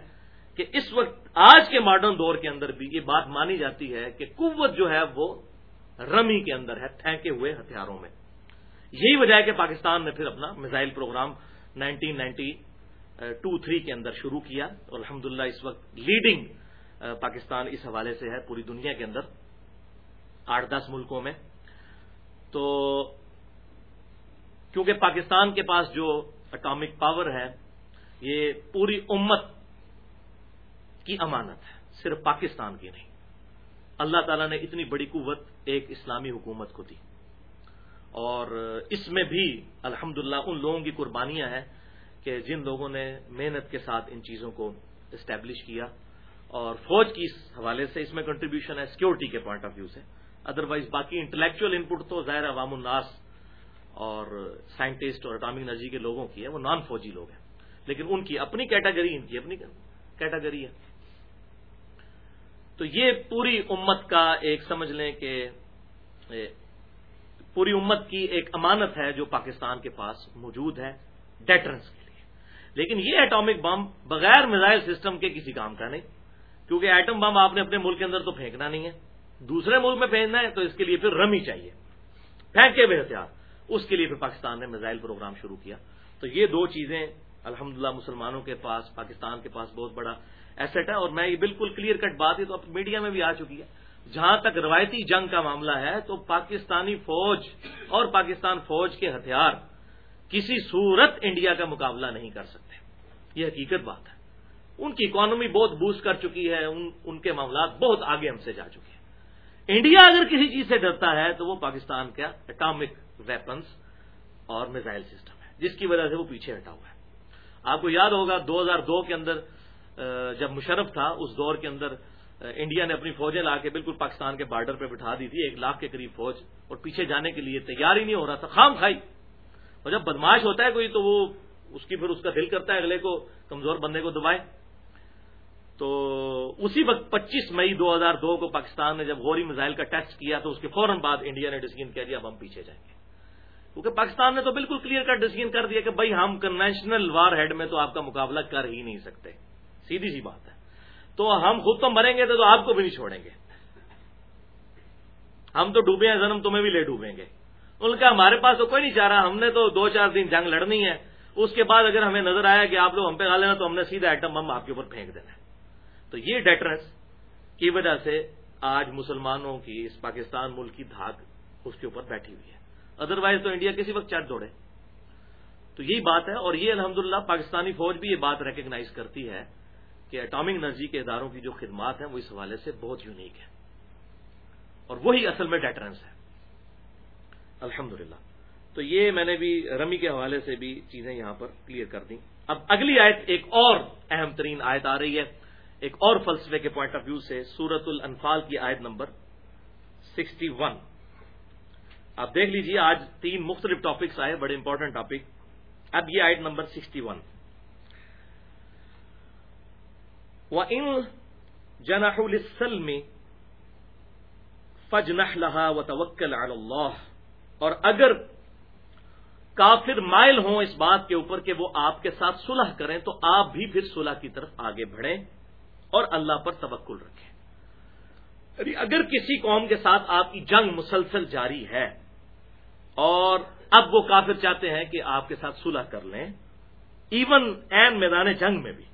کہ اس وقت آج کے ماڈرن دور کے اندر بھی یہ بات مانی جاتی ہے کہ قوت جو ہے وہ رمی کے اندر ہے، پھینکے ہوئے ہتھیاروں میں۔ یہی وجہ ہے کہ پاکستان نے پھر اپنا missile program nineteen ninety two three کے اندر شروع کیا اور الحمد اس وقت لیڈنگ پاکستان اس حوالے سے ہے پوری دنیا کے اندر آٹھ دس ملکوں میں۔ تو کیونکہ پاکستان کے پاس جو اٹامک پاور ہے، یہ پوری امت کی امانت ہے، صرف پاکستان کی نہیں۔ اللہ تعالیٰ نے اتنی بڑی قوت ایک اسلامی حکومت کو دی۔ اور اس میں بھی الحمد ان لوگوں کی قربانیاں ہیں کہ جن لوگوں نے محنت کے ساتھ ان چیزوں کو اسٹیبلش کیا۔ اور فوج کی اس حوالے سے اس میں کنٹریبیوشن ہے سیکورٹی کے پوائنٹ آف ویو سے۔ ادروائز باقی انٹلیکچل ان پٹ تو ظاہر عوام الناس اور سائنٹسٹ اور اٹامک انرجی کے لوگوں کی ہے، وہ نان فوجی لوگ ہیں۔ لیکن ان کی اپنی کیٹیگری، ان کی اپنی کیٹیگری ہے۔ تو یہ پوری امت کا ایک سمجھ لیں کہ پوری امت کی ایک امانت ہے جو پاکستان کے پاس موجود ہے ڈیٹرنس کے لیے۔ لیکن یہ ایٹامک بم بغیر میزائل سسٹم کے کسی کام کا نہیں، کیونکہ ایٹم بم آپ نے اپنے ملک کے اندر تو پھینکنا نہیں ہے۔ دوسرے ملک میں پھینکنا ہے تو اس کے لیے پھر رمی چاہیے۔ پھینک کے بے ہتھیار۔ اس کے لیے پھر پاکستان نے میزائل پروگرام شروع کیا۔ تو یہ دو چیزیں الحمدللہ مسلمانوں کے پاس، پاکستان کے پاس بہت بڑا ایسٹ ہے اور میں یہ بالکل کلیئر کٹ بات ہے تو اب میڈیا میں بھی آ چکی ہے۔ جہاں تک روایتی جنگ کا معاملہ ہے، تو پاکستانی فوج اور پاکستان فوج کے ہتھیار کسی صورت انڈیا کا مقابلہ نہیں کر سکتے۔ یہ حقیقت بات ہے۔ ان کی اکانومی بہت بوسٹ کر چکی ہے، ان ان کے معاملات بہت آگے ہم سے جا چکے ہیں۔ انڈیا اگر کسی چیز سے ڈرتا ہے تو وہ پاکستان کا اٹامک ویپنس اور میزائل سسٹم ہے، جس کی وجہ سے وہ پیچھے ہٹا ہوا ہے۔ آپ کو یاد ہوگا، دو ہزار دو کے اندر جب مشرف تھا، اس دور کے اندر انڈیا نے اپنی فوجیں لا کے بالکل پاکستان کے بارڈر پہ بٹھا دی تھی۔ ایک لاکھ کے قریب فوج، اور پیچھے جانے کے لیے تیار ہی نہیں ہو رہا تھا، خام کھائی اور جب بدماش ہوتا ہے کوئی تو وہ اس کی پھر اس کا دل کرتا ہے، اگلے کو کمزور بندے کو دبائے۔ تو اسی وقت پچیس مئی دو ہزار دو کو پاکستان نے جب غوری میزائل کا ٹیسٹ کیا تو اس کے فوراً بعد انڈیا نے ڈسکین کیا دیا اب ہم پیچھے جائیں گے۔ کیونکہ پاکستان نے تو بالکل کلیئر کٹ ڈسکین کر دیا کہ بھائی ہم کنوینشنل وار ہیڈ میں تو آپ کا مقابلہ کر ہی نہیں سکتے۔ سیدھی سی بات ہے۔ تو ہم خود تو مریں گے تو آپ کو بھی نہیں چھوڑیں گے۔ ہم تو ڈوبے ہیں جنم تمہیں بھی لے ڈوبیں گے۔ ان کا ہمارے پاس تو کوئی نہیں چاہ رہا، ہم نے تو دو چار دن جنگ لڑنی ہے۔ اس کے بعد اگر ہمیں نظر آیا کہ آپ لوگ ہم پہ گا لینا تو ہم نے سیدھا آئٹم بم آپ کے اوپر پھینک دینا۔ ہے تو یہ ڈیٹرنس کی وجہ سے آج مسلمانوں کی اس پاکستان ملک کی دھاک اس کے اوپر بیٹھی ہوئی ہے۔ ادروائز تو انڈیا کسی وقت چٹ دوڑے۔ تو یہی بات ہے اور یہ الحمدللہ پاکستانی فوج بھی یہ بات ریکگنائز کرتی ہے کہ اٹامک انرجی کے اداروں کی جو خدمات ہیں وہ اس حوالے سے بہت یونیک ہے اور وہی اصل میں ڈیٹرنس ہے۔ الحمد تو یہ میں نے بھی رمی کے حوالے سے بھی چیزیں یہاں پر کلیئر کر دیں۔ اب اگلی آیت ایک اور اہم ترین آیت آ رہی ہے۔ ایک اور فلسفے کے پوائنٹ آف ویو سے سورت الانفال کی آیت نمبر سکسٹی ون آپ دیکھ لیجیے آج تین مختلف ٹاپکس آئے، بڑے امپورٹنٹ ٹاپک اب یہ آیت نمبر سکسٹی ون ان جناح السلم فجنح لها وتوکل علی اللہ اور اگر کافر مائل ہوں اس بات کے اوپر کہ وہ آپ کے ساتھ صلح کریں، تو آپ بھی پھر صلح کی طرف آگے بڑھیں۔ اور اللہ پر توکل رکھیں۔ یعنی اگر کسی قوم کے ساتھ آپ کی جنگ مسلسل جاری ہے اور اب وہ کافر چاہتے ہیں کہ آپ کے ساتھ صلح کر لیں ایون این میدان جنگ میں بھی،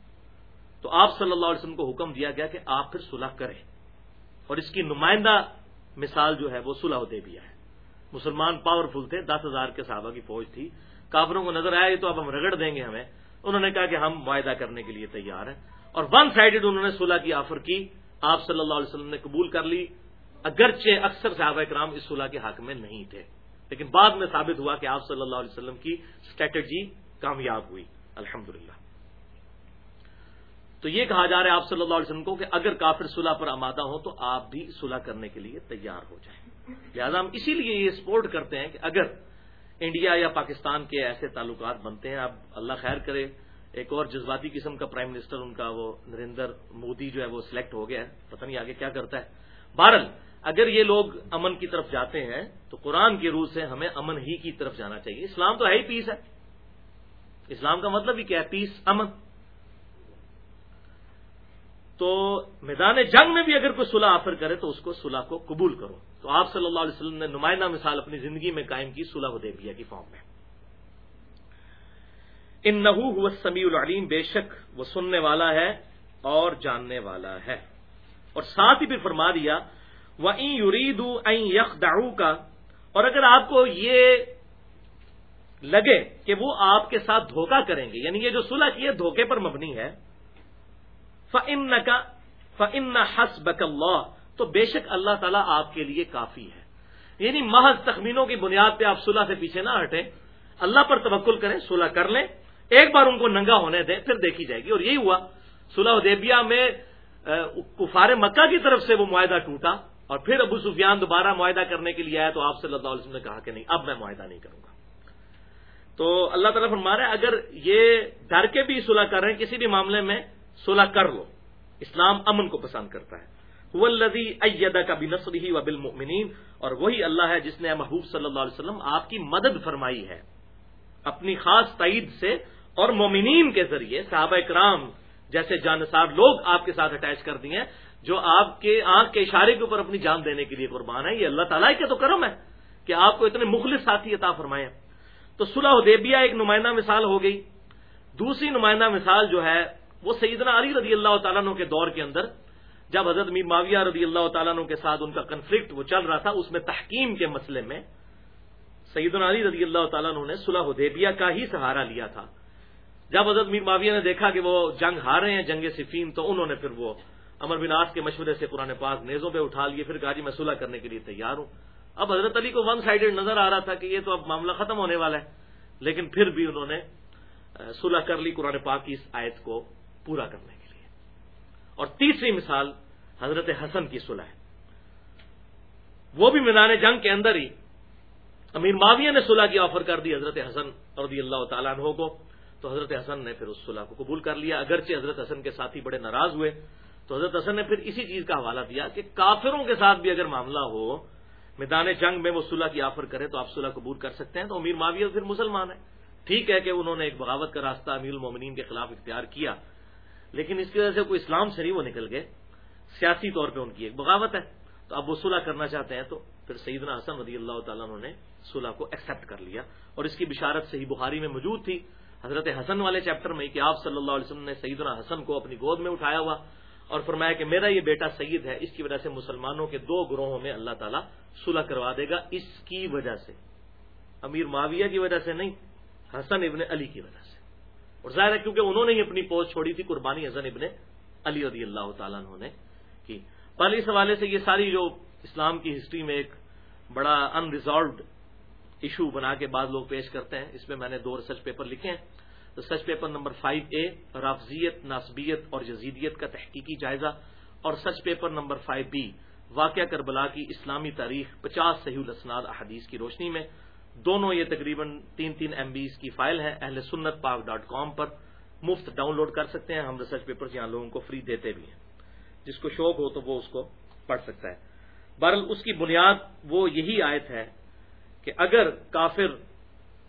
تو آپ صلی اللہ علیہ وسلم کو حکم دیا گیا کہ آپ پھر صلح کریں۔ اور اس کی نمائندہ مثال جو ہے وہ صلح دے بھی ہے۔ مسلمان پاورفل تھے، دس ہزار کے صحابہ کی فوج تھی۔ کافروں کو نظر آیا تو اب ہم رگڑ دیں گے ہمیں۔ انہوں نے کہا کہ ہم معاہدہ کرنے کے لیے تیار ہیں۔ اور ون سائڈڈ انہوں نے صلح کی آفر کی۔ آپ صلی اللہ علیہ وسلم نے قبول کر لی۔ اگرچہ اکثر صحابہ کرام اس صلح کے حق میں نہیں تھے، لیکن بعد میں ثابت ہوا کہ آپ صلی اللہ علیہ وسلم کی اسٹریٹجی کامیاب ہوئی۔ الحمدللہ۔ تو یہ کہا جا رہا ہے آپ صلی اللہ علیہ وسلم کو کہ اگر کافر صلح پر آمادہ ہوں تو آپ بھی صلح کرنے کے لیے تیار ہو جائیں۔ لہٰذا ہم اسی لیے یہ سپورٹ کرتے ہیں کہ اگر انڈیا یا پاکستان کے ایسے تعلقات بنتے ہیں اب اللہ خیر کرے۔ ایک اور جذباتی قسم کا پرائم منسٹر ان کا وہ نریندر مودی جو ہے وہ سلیکٹ ہو گیا ہے۔ پتہ نہیں آگے کیا کرتا ہے۔ بہرل اگر یہ لوگ امن کی طرف جاتے ہیں، تو قرآن کے روح سے ہمیں امن ہی کی طرف جانا چاہیے۔ اسلام تو ہے ہی پیس ہے۔ اسلام کا مطلب ہی کیا ہے؟ پیس امن۔ تو میدان جنگ میں بھی اگر کوئی صلح آفر کرے، تو اس کو صلح کو قبول کرو۔ تو آپ صلی اللہ علیہ وسلم نے نمائندہ مثال اپنی زندگی میں قائم کی، صلح حدیبیہ کی فارم میں۔ ان نحو سمیع العلیم، بے شک وہ سننے والا ہے اور جاننے والا ہے۔ اور ساتھ ہی بھی فرما دیا وہ این یورید یخ کا اور اگر آپ کو یہ لگے کہ وہ آپ کے ساتھ دھوکہ کریں گے یعنی یہ جو صلح کی ہے، دھوکے پر مبنی ہے فن کا فن حسب اللہ، تو بے شک اللہ تعالیٰ آپ کے لیے کافی ہے۔ یعنی محض تخمینوں کی بنیاد پہ آپ صلح سے پیچھے نہ ہٹیں، اللہ پر توکل کریں، صلح کر لیں ایک بار ان کو ننگا ہونے دیں، پھر دیکھی جائے گی۔ اور یہی ہوا، صلح ادیبیہ میں کفار مکہ کی طرف سے وہ معاہدہ ٹوٹا اور پھر ابو سفیان دوبارہ معاہدہ کرنے کے لیے آیا تو آپ صلی اللہ علیہ وسلم نے کہا کہ نہیں، اب میں معاہدہ نہیں کروں گا۔ تو اللہ تعالیٰ فرما رہا ہے، اگر یہ ڈر کے بھی صلح کر رہے ہیں، کسی بھی معاملے میں صلح کر لو۔ اسلام امن کو پسند کرتا ہے۔ ایدا کا بنسری و بالمؤمنین اور وہی اللہ ہے جس نے محبوب صلی اللہ علیہ وسلم آپ کی مدد فرمائی ہے۔ اپنی خاص تعید سے اور مومنین کے ذریعے صحابہ اکرام جیسے جانصار لوگ آپ کے ساتھ اٹیچ کر دیے ہیں، جو آپ کے آنکھ کے اشارے کے اوپر اپنی جان دینے کے لیے قربان ہے یہ اللہ تعالیٰ کے تو کرم ہے کہ آپ کو اتنے مخلص ساتھی عطا فرمائے تو صلح حدیبیہ ایک نمائندہ مثال ہو گئی۔ دوسری نمائندہ مثال جو ہے، وہ سیدنا علی رضی اللہ تعالیٰ عنہ کے دور کے اندر، جب حضرت میر معاویہ رضی اللہ تعالیٰ عنہ کے ساتھ ان کا کنفلکٹ وہ چل رہا تھا، اس میں تحکیم کے مسئلے میں سیدنا علی رضی اللہ تعالیٰ عنہ نے صلح حدیبیہ کا ہی سہارا لیا تھا۔ جب حضرت میر معاویہ نے دیکھا کہ وہ جنگ ہارے ہیں، جنگ صفین، تو انہوں نے پھر وہ امر بن آس کے مشورے سے قرآن پاک نیزوں پہ اٹھا لیے، پھر کہا جی میں صلح کرنے کے لیے تیار ہوں۔ اب حضرت علی کو ون سائڈڈ نظر آ رہا تھا کہ یہ تو اب معاملہ ختم ہونے والا ہے۔ لیکن پھر بھی انہوں نے صلح کر لی قرآن پاک کی اس آیت کو پورا کرنے کے لیے۔ اور تیسری مثال حضرت حسن کی صلح ہے۔ وہ بھی میدان جنگ کے اندر ہی امیر معاویہ نے صلح کی آفر کر دی، حضرت حسن رضی اللہ تعالیٰ عنہ کو۔ تو حضرت حسن نے پھر اس صلح کو قبول کر لیا۔ اگرچہ حضرت حسن کے ساتھی بڑے ناراض ہوئے، تو حضرت حسن نے پھر اسی چیز کا حوالہ دیا کہ کافروں کے ساتھ بھی اگر معاملہ ہو، میدان جنگ میں وہ صلح کی آفر کرے تو آپ صلح قبول کر سکتے ہیں، تو امیر معاویہ پھر مسلمان ہے ٹھیک ہے کہ انہوں نے ایک بغاوت کا راستہ امیر المومنین کے خلاف اختیار کیا، لیکن اس کی وجہ سے کوئی اسلام سے ہی وہ نکل گئے۔ سیاسی طور پہ ان کی ایک بغاوت ہے۔ تو اب وہ صلح کرنا چاہتے ہیں تو پھر سیدنا حسن رضی اللہ تعالیٰ نے صلح کو ایکسپٹ کر لیا اور اس کی بشارت صحیح بخاری میں موجود تھی۔ حضرت حسن والے چیپٹر میں کہ آپ صلی اللہ علیہ وسلم نے سیدنا حسن کو اپنی گود میں اٹھایا ہوا اور فرمایا کہ میرا یہ بیٹا سید ہے، اس کی وجہ سے مسلمانوں کے دو گروہوں میں اللہ تعالیٰ صلح کروا دے گا، اس کی وجہ سے۔ امیر معاویہ کی وجہ سے نہیں، حسن ابن علی کی وجہ سے۔ اور ظاہر ہے کیونکہ انہوں نے ہی اپنی پوسٹ چھوڑی تھی، قربانی حسن ابن علی رضی اللہ تعالیٰ نے کی۔ پہلے اس حوالے سے یہ ساری جو اسلام کی ہسٹری میں ایک بڑا ان ریزالوڈ ایشو بنا کے بعد لوگ پیش کرتے ہیں۔ اس میں میں نے دو ریسرچ پیپر لکھے ہیں۔ سچ پیپر نمبر فائیو اے رافضیت، ناسبیت اور جزیدیت کا تحقیقی جائزہ۔ اور سچ پیپر نمبر فائیو بی واقعہ کربلا کی اسلامی تاریخ پچاس صحیح الاسناد احادیث کی روشنی میں۔ دونوں یہ تقریباً تین تین ایم بیز کی فائل ہے اہل سنت پاک ڈاٹ کام پر مفت ڈاؤن لوڈ کر سکتے ہیں۔ ہم ریسرچ پیپر یہاں لوگوں کو فری دیتے بھی ہیں۔ جس کو شوق ہو تو وہ اس کو پڑھ سکتا ہے۔ بہرحال اس کی بنیاد وہ یہی آیت ہے کہ اگر کافر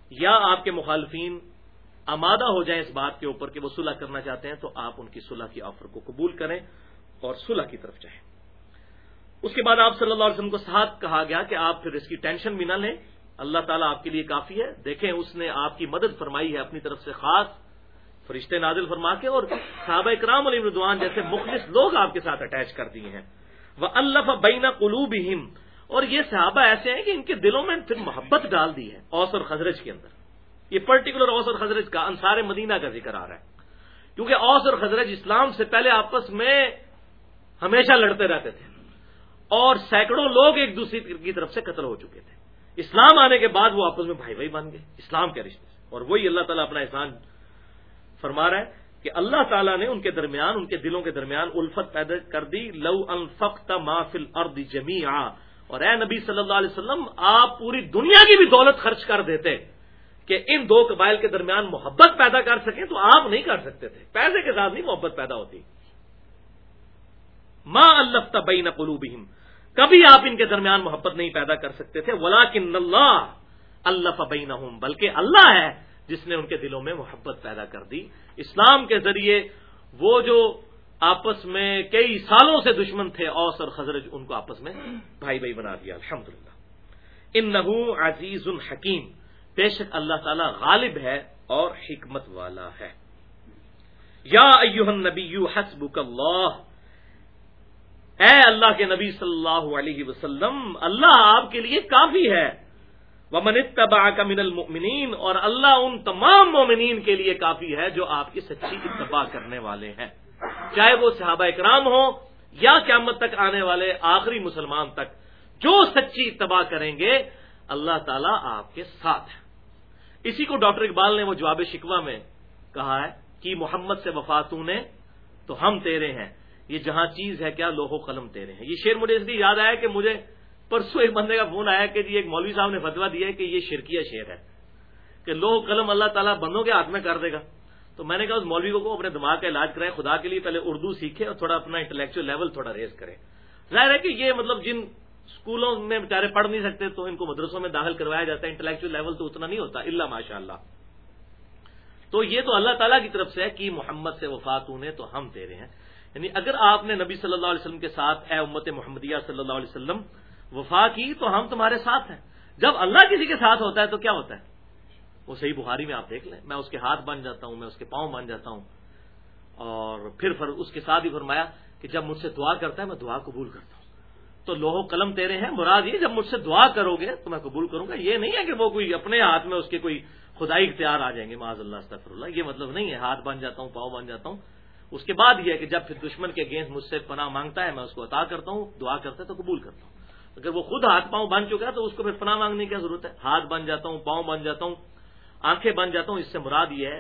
یا آپ کے مخالفین آمادہ ہو جائیں اس بات کے اوپر کہ وہ صلح کرنا چاہتے ہیں، تو آپ ان کی صلح کی آفر کو قبول کریں اور صلح کی طرف جائیں۔ اس کے بعد آپ صلی اللہ علیہ وسلم کو ساتھ کہا گیا کہ آپ پھر اس کی ٹینشن بھی نہ لیں۔ اللہ تعالیٰ آپ کے لیے کافی ہے۔ دیکھیں، اس نے آپ کی مدد فرمائی ہے اپنی طرف سے خاص فرشتے نازل فرما کے اور صحابہ اکرام علی مردوان جیسے مخلص لوگ آپ کے ساتھ اٹیچ کر دیے ہیں۔ وہ اللہ بینا قلوب اور یہ صحابہ ایسے ہیں کہ ان کے دلوں میں پھر محبت ڈال دی ہے اوس اور خزرج کے اندر۔ یہ پرٹیکولر اوس اور خزرج کا انصار مدینہ کا ذکر آ رہا ہے۔ کیونکہ اوس اور خزرج اسلام سے پہلے آپس میں ہمیشہ لڑتے رہتے تھے۔ اور سینکڑوں لوگ ایک دوسرے کی طرف سے قتل ہو چکے تھے۔ اسلام آنے کے بعد وہ آپس میں بھائی بھائی بن گئے، اسلام کے رشتے سے۔ اور وہی اللہ تعالیٰ اپنا احسان فرما رہا ہے کہ اللہ تعالیٰ نے ان کے درمیان، ان کے دلوں کے درمیان الفت پیدا کر دی۔ لو انفقت ما فی الارض جمیعا۔ اور اے نبی صلی اللہ علیہ وسلم، آپ پوری دنیا کی بھی دولت خرچ کر دیتے کہ ان دو قبائل کے درمیان محبت پیدا کر سکیں تو آپ نہیں کر سکتے تھے۔ پیسے کے ساتھ نہیں محبت پیدا ہوتی۔ ماں اللہ تبئی نہ کبھی آپ ان کے درمیان محبت نہیں پیدا کر سکتے تھے۔ ولاکن اللہ اللہ فبئی بلکہ اللہ ہے جس نے ان کے دلوں میں محبت پیدا کر دی۔ اسلام کے ذریعے وہ جو آپس میں کئی سالوں سے دشمن تھے، اوس اور خزرج، ان کو آپس میں بھائی بھائی بنا دیا۔ الحمد للہ ان نحو عزیز الحکیم بے شک اللہ تعالی غالب ہے اور حکمت والا ہے۔ یا نبی حسبک اللہ۔ اے اللہ کے نبی صلی اللہ علیہ وسلم، اللہ آپ کے لیے کافی ہے۔ وہ اتبع کا من المؤمنین، اور اللہ ان تمام مومنین کے لیے کافی ہے جو آپ کی سچی اتباع کرنے والے ہیں۔ چاہے وہ صحابہ اکرام ہو یا قیامت تک آنے والے آخری مسلمان تک، جو سچی اتباع کریں گے، اللہ تعالیٰ آپ کے ساتھ ہے اسی کو ڈاکٹر اقبال نے وہ جواب شکوہ میں کہا ہے کہ محمد سے وفاتوں نے، تو ہم تیرے ہیں۔ یہ جہاں چیز ہے، کیا لوہو قلم تیرے ہیں؟ یہ شعر مجھے اس لیے یاد آیا کہ مجھے پرسوں ایک بندے کا فون آیا کہ جی ایک مولوی صاحب نے فتوا دیا ہے کہ یہ شرکیہ شعر ہے۔ کہ لوہ قلم اللہ تعالیٰ بندوں کے ہاتھ میں کر دے گا۔ تو میں نے کہا اس مولوی کو اپنے دماغ کا علاج کرائے خدا کے لیے پہلے اردو سیکھے اور تھوڑا اپنا انٹلیکچل لیول تھوڑا ریز کرے ظاہر ہے کہ یہ مطلب جن اسکولوں میں بیچارے پڑھ نہیں سکتے تو ان کو مدرسوں میں داخل کروایا جاتا ہے۔ انٹلیکچل لیول تو اتنا نہیں ہوتا اللہ ماشاء اللہ تو یہ تو اللہ تعالیٰ کی طرف سے ہے کہ محمد سے وفات ہونے تو ہم تیرے ہیں۔ یعنی اگر آپ نے نبی صلی اللہ علیہ وسلم کے ساتھ اے امت محمدیہ صلی اللہ علیہ وسلم وفا کی تو ہم تمہارے ساتھ ہیں۔ جب اللہ کسی کے ساتھ ہوتا ہے تو کیا ہوتا ہے؟ وہ صحیح بخاری میں آپ دیکھ لیں۔ میں اس کے ہاتھ بن جاتا ہوں، میں اس کے پاؤں بن جاتا ہوں۔ اور پھر اس کے ساتھ ہی فرمایا کہ جب مجھ سے دعا کرتا ہے، میں دعا قبول کرتا ہوں۔ تو لوہ قلم تیرے ہیں، مراد یہ جب مجھ سے دعا کرو گے تو میں قبول کروں گا۔ یہ نہیں ہے کہ وہ کوئی اپنے ہاتھ میں اس کے کوئی خدائی اختیار آ جائیں گے، معاذ اللہ استفر اللہ۔ یہ مطلب نہیں ہے، ہاتھ بن جاتا ہوں، پاؤں بن جاتا ہوں۔ اس کے بعد یہ ہے کہ جب پھر دشمن کے اگینسٹ مجھ سے پناہ مانگتا ہے، میں اس کو عطا کرتا ہوں، دعا کرتا ہے تو قبول کرتا ہوں۔ اگر وہ خود ہاتھ پاؤں بن چکا ہے تو اس کو پھر پناہ مانگنے کی ضرورت ہے؟ ہاتھ بن جاتا ہوں، پاؤں بن جاتا ہوں۔ آنکھیں بن جاتا ہوں، اس سے مراد یہ ہے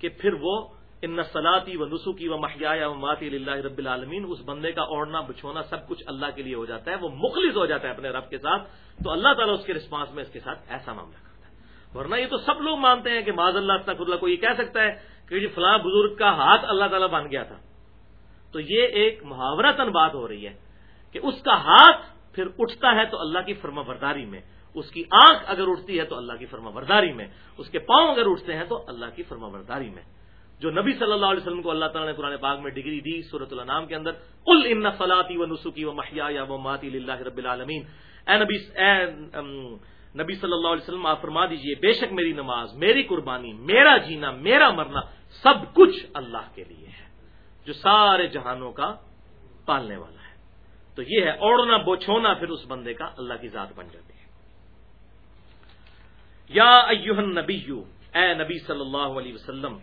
کہ پھر وہ ان نسلاتی و نسخی و محیا و ماتی اللہ رب العالمین اس بندے کا اوڑھنا، بچھونا سب کچھ اللہ کے لیے ہو جاتا ہے، وہ مخلص ہو جاتا ہے اپنے رب کے ساتھ۔ تو اللہ تعالیٰ اس کے رسپانس میں اس کے ساتھ ایسا معاملہ کرتا ہے۔ ورنہ یہ تو سب لوگ مانتے ہیں کہ معذ اللہ تک اللہ کو یہ کہہ سکتا ہے کہ جی فلاں بزرگ کا ہاتھ اللہ تعالیٰ بن گیا تھا۔ تو یہ ایک محاورتن بات ہو رہی ہے کہ اس کا ہاتھ پھر اٹھتا ہے تو اللہ کی فرما برداری میں۔ اس کی آنکھ اگر اٹھتی ہے تو اللہ کی فرما برداری میں، اس کے پاؤں اگر اٹھتے ہیں تو اللہ کی فرما برداری میں۔ جو نبی صلی اللہ علیہ وسلم کو اللہ تعالیٰ نے قرآن پاک میں ڈگری دی صورت النام کے اندر کل ان فلاطی و نسخی و محیا یا و ماتی اللہ رب العالمین اے نبی اے نبی صلی اللہ علیہ وسلم، آپ فرما دیجیے، بے شک میری نماز، میری قربانی، میرا جینا، میرا مرنا سب کچھ اللہ کے لیے ہے، جو سارے جہانوں کا پالنے والا ہے۔ تو یہ ہے اوڑنا بوچھونا پھر اس بندے کا اللہ کی ذات بن جاتی ہے۔ یا ایوہن نبی اے نبی صلی اللہ علیہ وسلم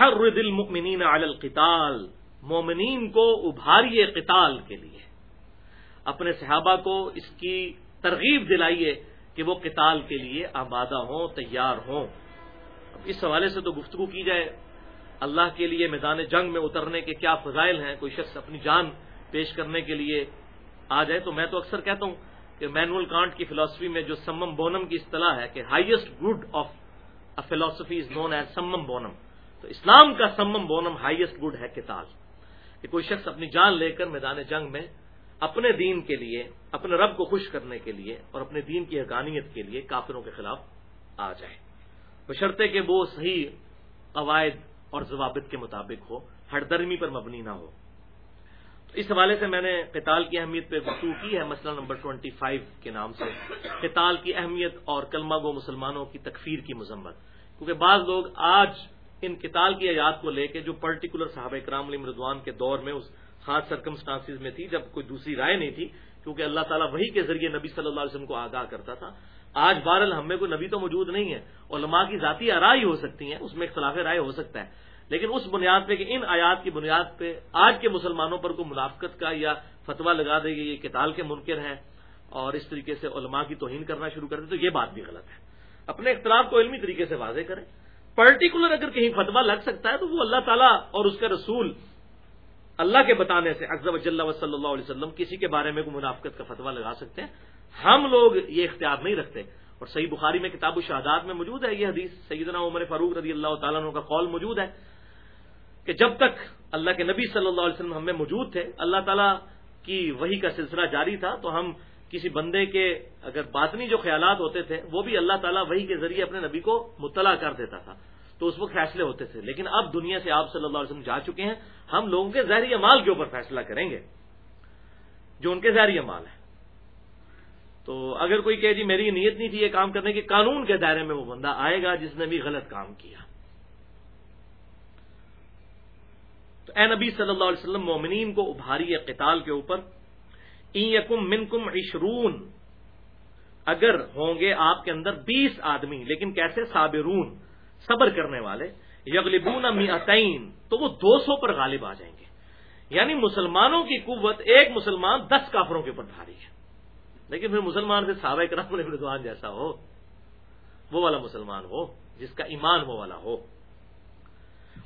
حرد المؤمنین علی القتال، مومنین کو ابھاریے قتال کے لیے۔ اپنے صحابہ کو اس کی ترغیب دلائیے کہ وہ قتال کے لیے آبادہ ہوں، تیار ہوں۔ اب اس حوالے سے تو گفتگو کی جائے۔ اللہ کے لیے میدان جنگ میں اترنے کے کیا فضائل ہیں؟ کوئی شخص اپنی جان پیش کرنے کے لیے آ جائے تو میں تو اکثر کہتا ہوں کہ مینول کانٹ کی فلاسفی میں جو سمم بونم کی اصطلاح ہے کہ highest good of a philosophy is known as سمم بونم، تو اسلام کا سمم بونم ہائیسٹ گڈ ہے کتاب۔ کہ کوئی شخص اپنی جان لے کر میدان جنگ میں اپنے دین کے لیے، اپنے رب کو خوش کرنے کے لیے اور اپنے دین کی حقانیت کے لیے کافروں کے خلاف آ جائے۔ بشرطے کہ وہ صحیح قواعد اور ضوابط کے مطابق ہو، ہر درمی پر مبنی نہ ہو۔ اس حوالے سے میں نے قتال کی اہمیت پہ گفتگو کی ہے، مسئلہ نمبر ٹوئنٹی فائیو کے نام سے۔ قتال کی اہمیت اور کلمہ گو مسلمانوں کی تکفیر کی مذمت۔ کیونکہ بعض لوگ آج ان کتال کی آیات کو لے کے جو پرٹیکولر صحابہ کرام علی مردوان کے دور میں اس خاص سرکمسٹانس میں تھی، جب کوئی دوسری رائے نہیں تھی، کیونکہ اللہ تعالیٰ وہی کے ذریعے نبی صلی اللہ علیہ وسلم کو آگاہ کرتا تھا۔ آج بہرحال ہم میں کوئی نبی تو موجود نہیں ہے۔ علماء کی ذاتی آرائی ہو سکتی ہیں، اس میں اختلاف رائے ہو سکتا ہے۔ لیکن اس بنیاد پہ کہ ان آیات کی بنیاد پہ آج کے مسلمانوں پر کوئی منافقت کا یا فتویٰ لگا دے گی، یہ کتال کے منکر ہیں اور اس طریقے سے علماء کی توہین کرنا شروع کر دے، تو یہ بات بھی غلط ہے۔ اپنے اختلاف کو علمی طریقے سے واضح کریں۔ پرٹیکولر اگر کہیں فتوا لگ سکتا ہے، تو وہ اللہ تعالیٰ اور اس کا رسول اللہ کے بتانے سے اکثر وجل صلی اللہ علیہ وسلم، کسی کے بارے میں کوئی منافقت کا فتوا لگا سکتے ہیں۔ ہم لوگ یہ اختیار نہیں رکھتے۔ اور صحیح بخاری میں کتاب و میں موجود ہے یہ حدیث، سیدنا عمر فاروق رضی اللہ تعالیٰ عنہ کا قول موجود ہے۔ کہ جب تک اللہ کے نبی صلی اللہ علیہ وسلم ہم میں موجود تھے، اللہ تعالیٰ کی وہی کا سلسلہ جاری تھا، تو ہم کسی بندے کے اگر باطنی جو خیالات ہوتے تھے، وہ بھی اللہ تعالیٰ وہی کے ذریعے اپنے نبی کو مطلع کر دیتا تھا۔ تو اس وقت فیصلے ہوتے تھے۔ لیکن اب دنیا سے آپ صلی اللہ علیہ وسلم جا چکے ہیں، ہم لوگوں کے ظاہری امال کے اوپر فیصلہ کریں گے، جو ان کے ظاہری امال ہے تو اگر کوئی کہ جی میری نیت نہیں تھی یہ کام کرنے کے، قانون کے دائرے میں وہ بندہ آئے گا جس نے بھی غلط کام کیا۔ تو اے نبی صلی اللہ علیہ وسلم، مومنین کو ابھاری قتال کے اوپر یکم من کم عشرون اگر ہوں گے آپ کے اندر بیس آدمی، لیکن کیسے صابرون، صبر کرنے والے، یغلبون میتین تو وہ دو سو پر غالب آ جائیں گے۔ یعنی مسلمانوں کی قوت ایک مسلمان دس کافروں کے اوپر بھاری ہے۔ لیکن پھر مسلمان سے صحابہ کرام رضوان جیسا ہو، وہ والا مسلمان ہو، جس کا ایمان وہ والا ہو وہ یکم من کم می اتون الفم من الدین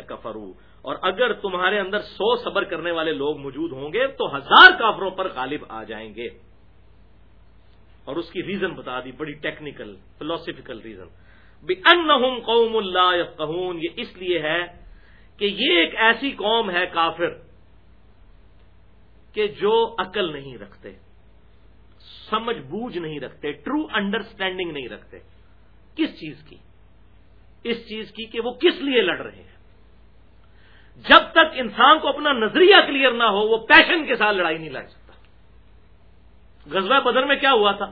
کفرو اور اگر تمہارے اندر سو صبر کرنے والے لوگ موجود ہوں گے، تو ہزار کافروں پر غالب آ جائیں گے۔ اور اس کی ریزن بتا دی، بڑی ٹیکنیکل فلاسفیکل ریزن ان قوم اللہ یہ اس لیے ہے کہ یہ ایک ایسی قوم ہے کافر کہ جو عقل نہیں رکھتے، سمجھ بوجھ نہیں رکھتے ٹرو انڈرسٹینڈنگ نہیں رکھتے۔ کس چیز کی؟ اس چیز کی کہ وہ کس لیے لڑ رہے ہیں؟ جب تک انسان کو اپنا نظریہ کلیئر نہ ہو، وہ پیشن کے ساتھ لڑائی نہیں لڑ سکتا۔ غزوہ بدر میں کیا ہوا تھا؟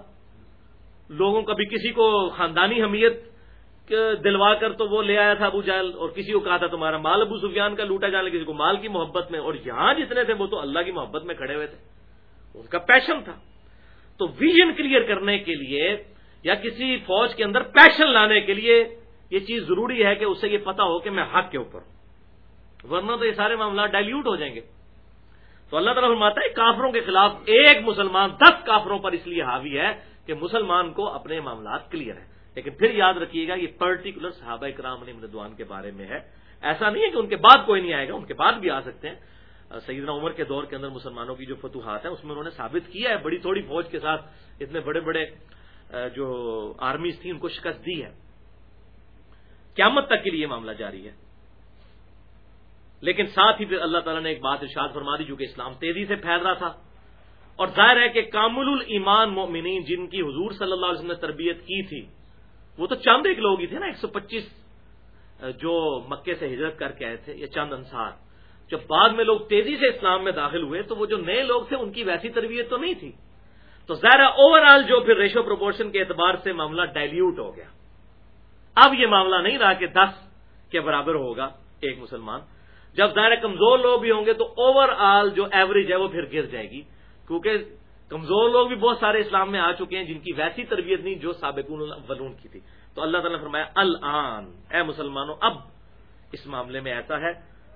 لوگوں کبھی کسی کو خاندانی حمیت دلوا کر تو وہ لے آیا تھا ابو جال اور کسی کو کہا تھا تمہارا مال ابو سفیان کا لوٹا جانے کسی کو مال کی محبت میں، اور یہاں جتنے تھے وہ تو اللہ کی محبت میں کھڑے ہوئے تھے۔ اس کا پیشن تھا۔ تو ویژن کلیئر کرنے کے لیے یا کسی فوج کے اندر پیشن لانے کے لیے یہ چیز ضروری ہے کہ اسے یہ پتا ہو کہ میں حق کے اوپر ہوں۔ ورنہ تو یہ سارے معاملات ڈائلیوٹ ہو جائیں گے۔ تو اللہ تعالیٰ فرماتا ہے، کافروں کے خلاف ایک مسلمان دس کافروں پر اس لیے حاوی ہے کہ مسلمان کو اپنے معاملات کلیئر ہیں۔ لیکن پھر یاد رکھیے گا، یہ پرٹیکولر صحابہ کرام علی مردوان کے بارے میں ہے۔ ایسا نہیں ہے کہ ان کے بعد کوئی نہیں آئے گا، ان کے بعد بھی آ سکتے ہیں۔ سیدنا عمر کے دور کے اندر مسلمانوں کی جو فتوحات ہیں، اس میں انہوں نے ثابت کیا ہے۔ بڑی تھوڑی فوج کے ساتھ اتنے بڑے بڑے جو آرمیز تھیں ان کو شکست دی ہے۔ قیامت تک کے لیے معاملہ جاری ہے۔ لیکن ساتھ ہی پھر اللہ تعالیٰ نے ایک بات ارشاد فرما دی جو کہ اسلام تیزی سے پھیل رہا تھا۔ اور ظاہر ہے کہ کامل المان مومنین جن کی حضور صلی اللہ علیہ وسلم نے تربیت کی تھی، وہ تو چند ایک لوگ ہی تھے نا، ایک سو پچیس جو مکے سے ہجرت کر کے آئے تھے، یا چند انصار۔ جب بعد میں لوگ تیزی سے اسلام میں داخل ہوئے تو وہ جو نئے لوگ تھے، ان کی ویسی تربیت تو نہیں تھی۔ تو ظاہر اوور آل جو پھر ریشو پروپورشن کے اعتبار سے معاملہ ڈائلیوٹ ہو گیا۔ اب یہ معاملہ نہیں رہا کہ دس کے برابر ہوگا ایک مسلمان۔ جب ظاہر کمزور لوگ بھی ہوں گے تو اوور آل جو ایوریج ہے وہ پھر گر جائے گی۔ کیونکہ کمزور لوگ بھی بہت سارے اسلام میں آ چکے ہیں جن کی ویسی تربیت نہیں جو سابقون ولون کی تھی۔ تو اللہ تعالیٰ نے فرمایا، الان، اے مسلمانوں، اب اس معاملے میں ایسا ہے۔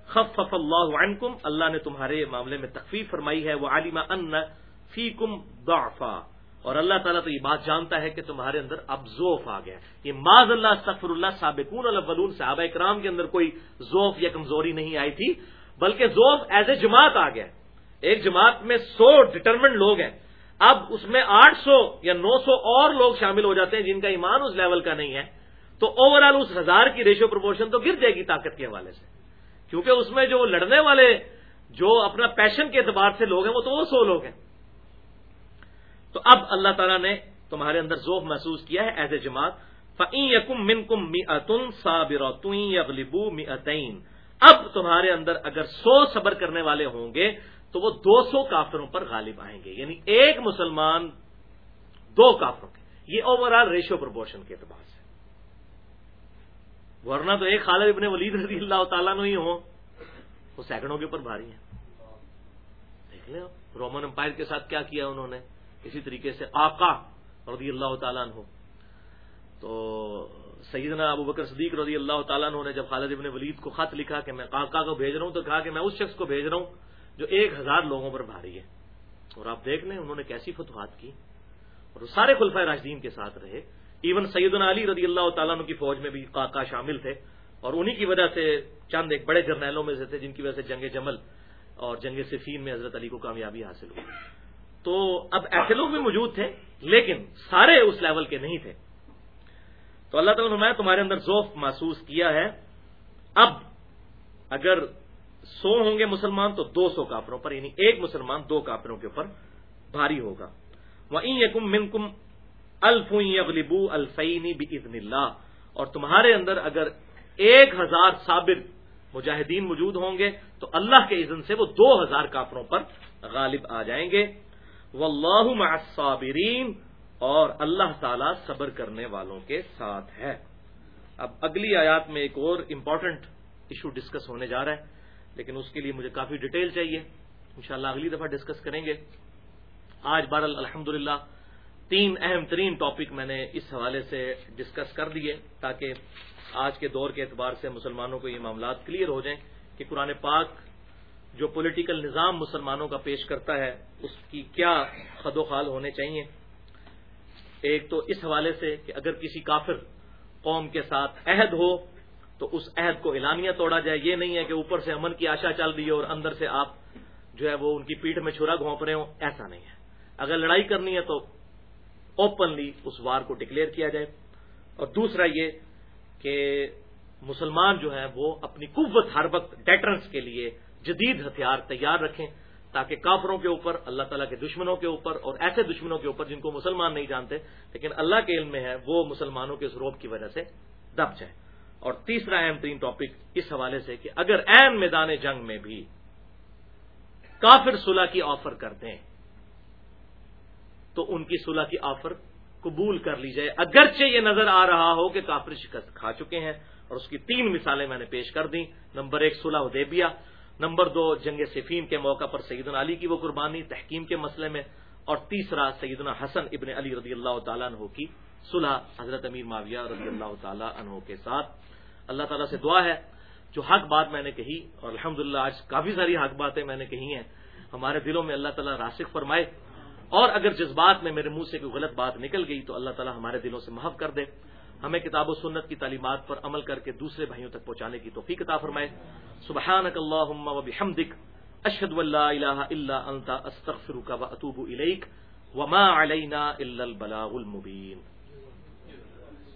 خف اللہ عنکم، اللہ نے تمہارے معاملے میں تخفیف فرمائی ہے۔ وہ عالمہ ان فی کم اور اللہ تعالیٰ تو یہ بات جانتا ہے کہ تمہارے اندر اب ذوف آ گیا۔ یہ معذ اللہ سفر اللہ سابقون الولون صحابہ کرام کے اندر کوئی ذوف یا کمزوری نہیں آئی تھی، بلکہ ذوف ایز اے جماعت آ گیا۔ ایک جماعت میں سو ڈٹرمنٹ لوگ ہیں۔ اب اس میں آٹھ سو یا نو سو اور لوگ شامل ہو جاتے ہیں جن کا ایمان اس لیول کا نہیں ہے۔ تو اوور آل اس ہزار کی ریشو پروپورشن تو گر جائے گی طاقت کے حوالے سے۔ کیونکہ اس میں جو لڑنے والے، جو اپنا پیشن کے اعتبار سے لوگ ہیں، وہ تو وہ سو لوگ ہیں۔ تو اب اللہ تعالیٰ نے تمہارے اندر ذوف محسوس کیا ہے ایز اے جماعت فعین یقم من کم می اتن اغلبو می اب تمہارے اندر اگر سو صبر کرنے والے ہوں گے، تو وہ دو سو کافروں پر غالب آئیں گے۔ یعنی ایک مسلمان، دو کافروں کے۔ یہ اوور آل ریشو پرپورشن کے اعتبار سے۔ ورنہ تو ایک خالد ابن ولید رضی اللہ تعالیٰ نے ہی ہوں۔ وہ سیکنڈوں کے اوپر بھاری ہیں۔ دیکھ لیں رومن امپائر کے ساتھ کیا کیا انہوں نے؟ اسی طریقے سے آقا رضی اللہ تعالیٰ عنہ۔ تو سیدنا ابو بکر صدیق رضی اللہ تعالیٰ عنہ نے جب خالد ابن ولید کو خط لکھا کہ میں آقا کو بھیج رہا ہوں تو کہا کہ میں اس شخص کو بھیج رہا ہوں جو ایک ہزار لوگوں پر بھاری ہے۔ اور آپ دیکھ لیں انہوں نے کیسی فتوحات کی۔ اور سارے خلفۂ راجدین کے ساتھ رہے۔ ایون سیدنا علی رضی اللہ تعالیٰ عنہ کی فوج میں بھی قاقا شامل تھے۔ اور انہی کی وجہ سے چند ایک بڑے جرنیلوں میں سے تھے جن کی وجہ سے جنگ جمل اور جنگ صفین میں حضرت علی کو کامیابی حاصل ہوئی۔ تو اب ایسے لوگ بھی موجود تھے، لیکن سارے اس لیول کے نہیں تھے۔ تو اللہ تعالیٰ نے تمہارے اندر ذوف محسوس کیا ہے۔ اب اگر سو ہوں گے مسلمان، تو دو سو کافروں پر یعنی ایک مسلمان دو کافروں کے اوپر بھاری ہوگا۔ وہ یکم من کم الفوئی اغلبو الفینی بزن اللہ اور تمہارے اندر اگر ایک ہزار صابر مجاہدین موجود ہوں گے، تو اللہ کے اذن سے وہ دو ہزار کافروں پر غالب آ جائیں گے۔ واللہ مع الصابرین اور اللہ تعالی صبر کرنے والوں کے ساتھ ہے۔ اب اگلی آیات میں ایک اور امپورٹنٹ ایشو ڈسکس ہونے جا رہا ہے، لیکن اس کے لیے مجھے کافی ڈیٹیل چاہیے۔ انشاءاللہ اگلی دفعہ ڈسکس کریں گے۔ آج بار الحمد تین اہم ترین ٹاپک میں نے اس حوالے سے ڈسکس کر دیے، تاکہ آج کے دور کے اعتبار سے مسلمانوں کو یہ معاملات کلیئر ہو جائیں کہ قرآن پاک جو پولیٹیکل نظام مسلمانوں کا پیش کرتا ہے، اس کی کیا خد و خال ہونے چاہیے؟ ایک تو اس حوالے سے کہ اگر کسی کافر قوم کے ساتھ عہد ہو، تو اس عہد کو اعلانیہ توڑا جائے۔ یہ نہیں ہے کہ اوپر سے امن کی آشا چل رہی ہے اور اندر سے آپ جو ہے وہ ان کی پیٹھ میں چھرا گھونپ رہے ہوں، ایسا نہیں ہے۔ اگر لڑائی کرنی ہے تو اوپنلی اس وار کو ڈکلیئر کیا جائے۔ اور دوسرا یہ کہ مسلمان جو ہیں وہ اپنی قوت ہر وقت ڈیٹرنس کے لیے جدید ہتھیار تیار رکھیں تاکہ کافروں کے اوپر، اللہ تعالیٰ کے دشمنوں کے اوپر اور ایسے دشمنوں کے اوپر جن کو مسلمان نہیں جانتے، لیکن اللہ کے علم میں ہے، وہ مسلمانوں کے ضروب کی وجہ سے دب جائیں۔ اور تیسرا اہم ترین ٹاپک اس حوالے سے کہ اگر این میدان جنگ میں بھی کافر صلح کی آفر کر دیں، تو ان کی صلح کی آفر قبول کر لی جائے۔ اگرچہ یہ نظر آ رہا ہو کہ کافر شکست کھا چکے ہیں، اور اس کی تین مثالیں میں نے پیش کر دیں۔ نمبر ایک، صلح ادیبیہ نمبر دو، جنگ صفین کے موقع پر سیدنا علی کی وہ قربانی، تحکیم کے مسئلے میں، اور تیسرا، سیدنا حسن ابن علی رضی اللہ تعالیٰ عنہ کی صلح، حضرت امیر معاویہ رضی اللہ تعالیٰ عنہ کے ساتھ۔ اللہ تعالیٰ سے دعا ہے، جو حق بات میں نے کہی، اور الحمد آج کافی ساری حق باتیں میں نے کہی ہیں۔ ہمارے دلوں میں اللہ تعالیٰ راسک فرمائے، اور اگر جذبات میں میرے منہ سے کوئی غلط بات نکل گئی تو اللہ تعالیٰ ہمارے دلوں سے محف کر دے۔ ہمیں کتاب و سنت کی تعلیمات پر عمل کر کے دوسرے بھائیوں تک پہنچانے کی توفیق عطا فرمائے۔ سبحانک اللہم و بحمدک، اشہد واللہ الہ الا انت، استغفرک و اتوب الیک، وما علینا الا البلاغ المبین۔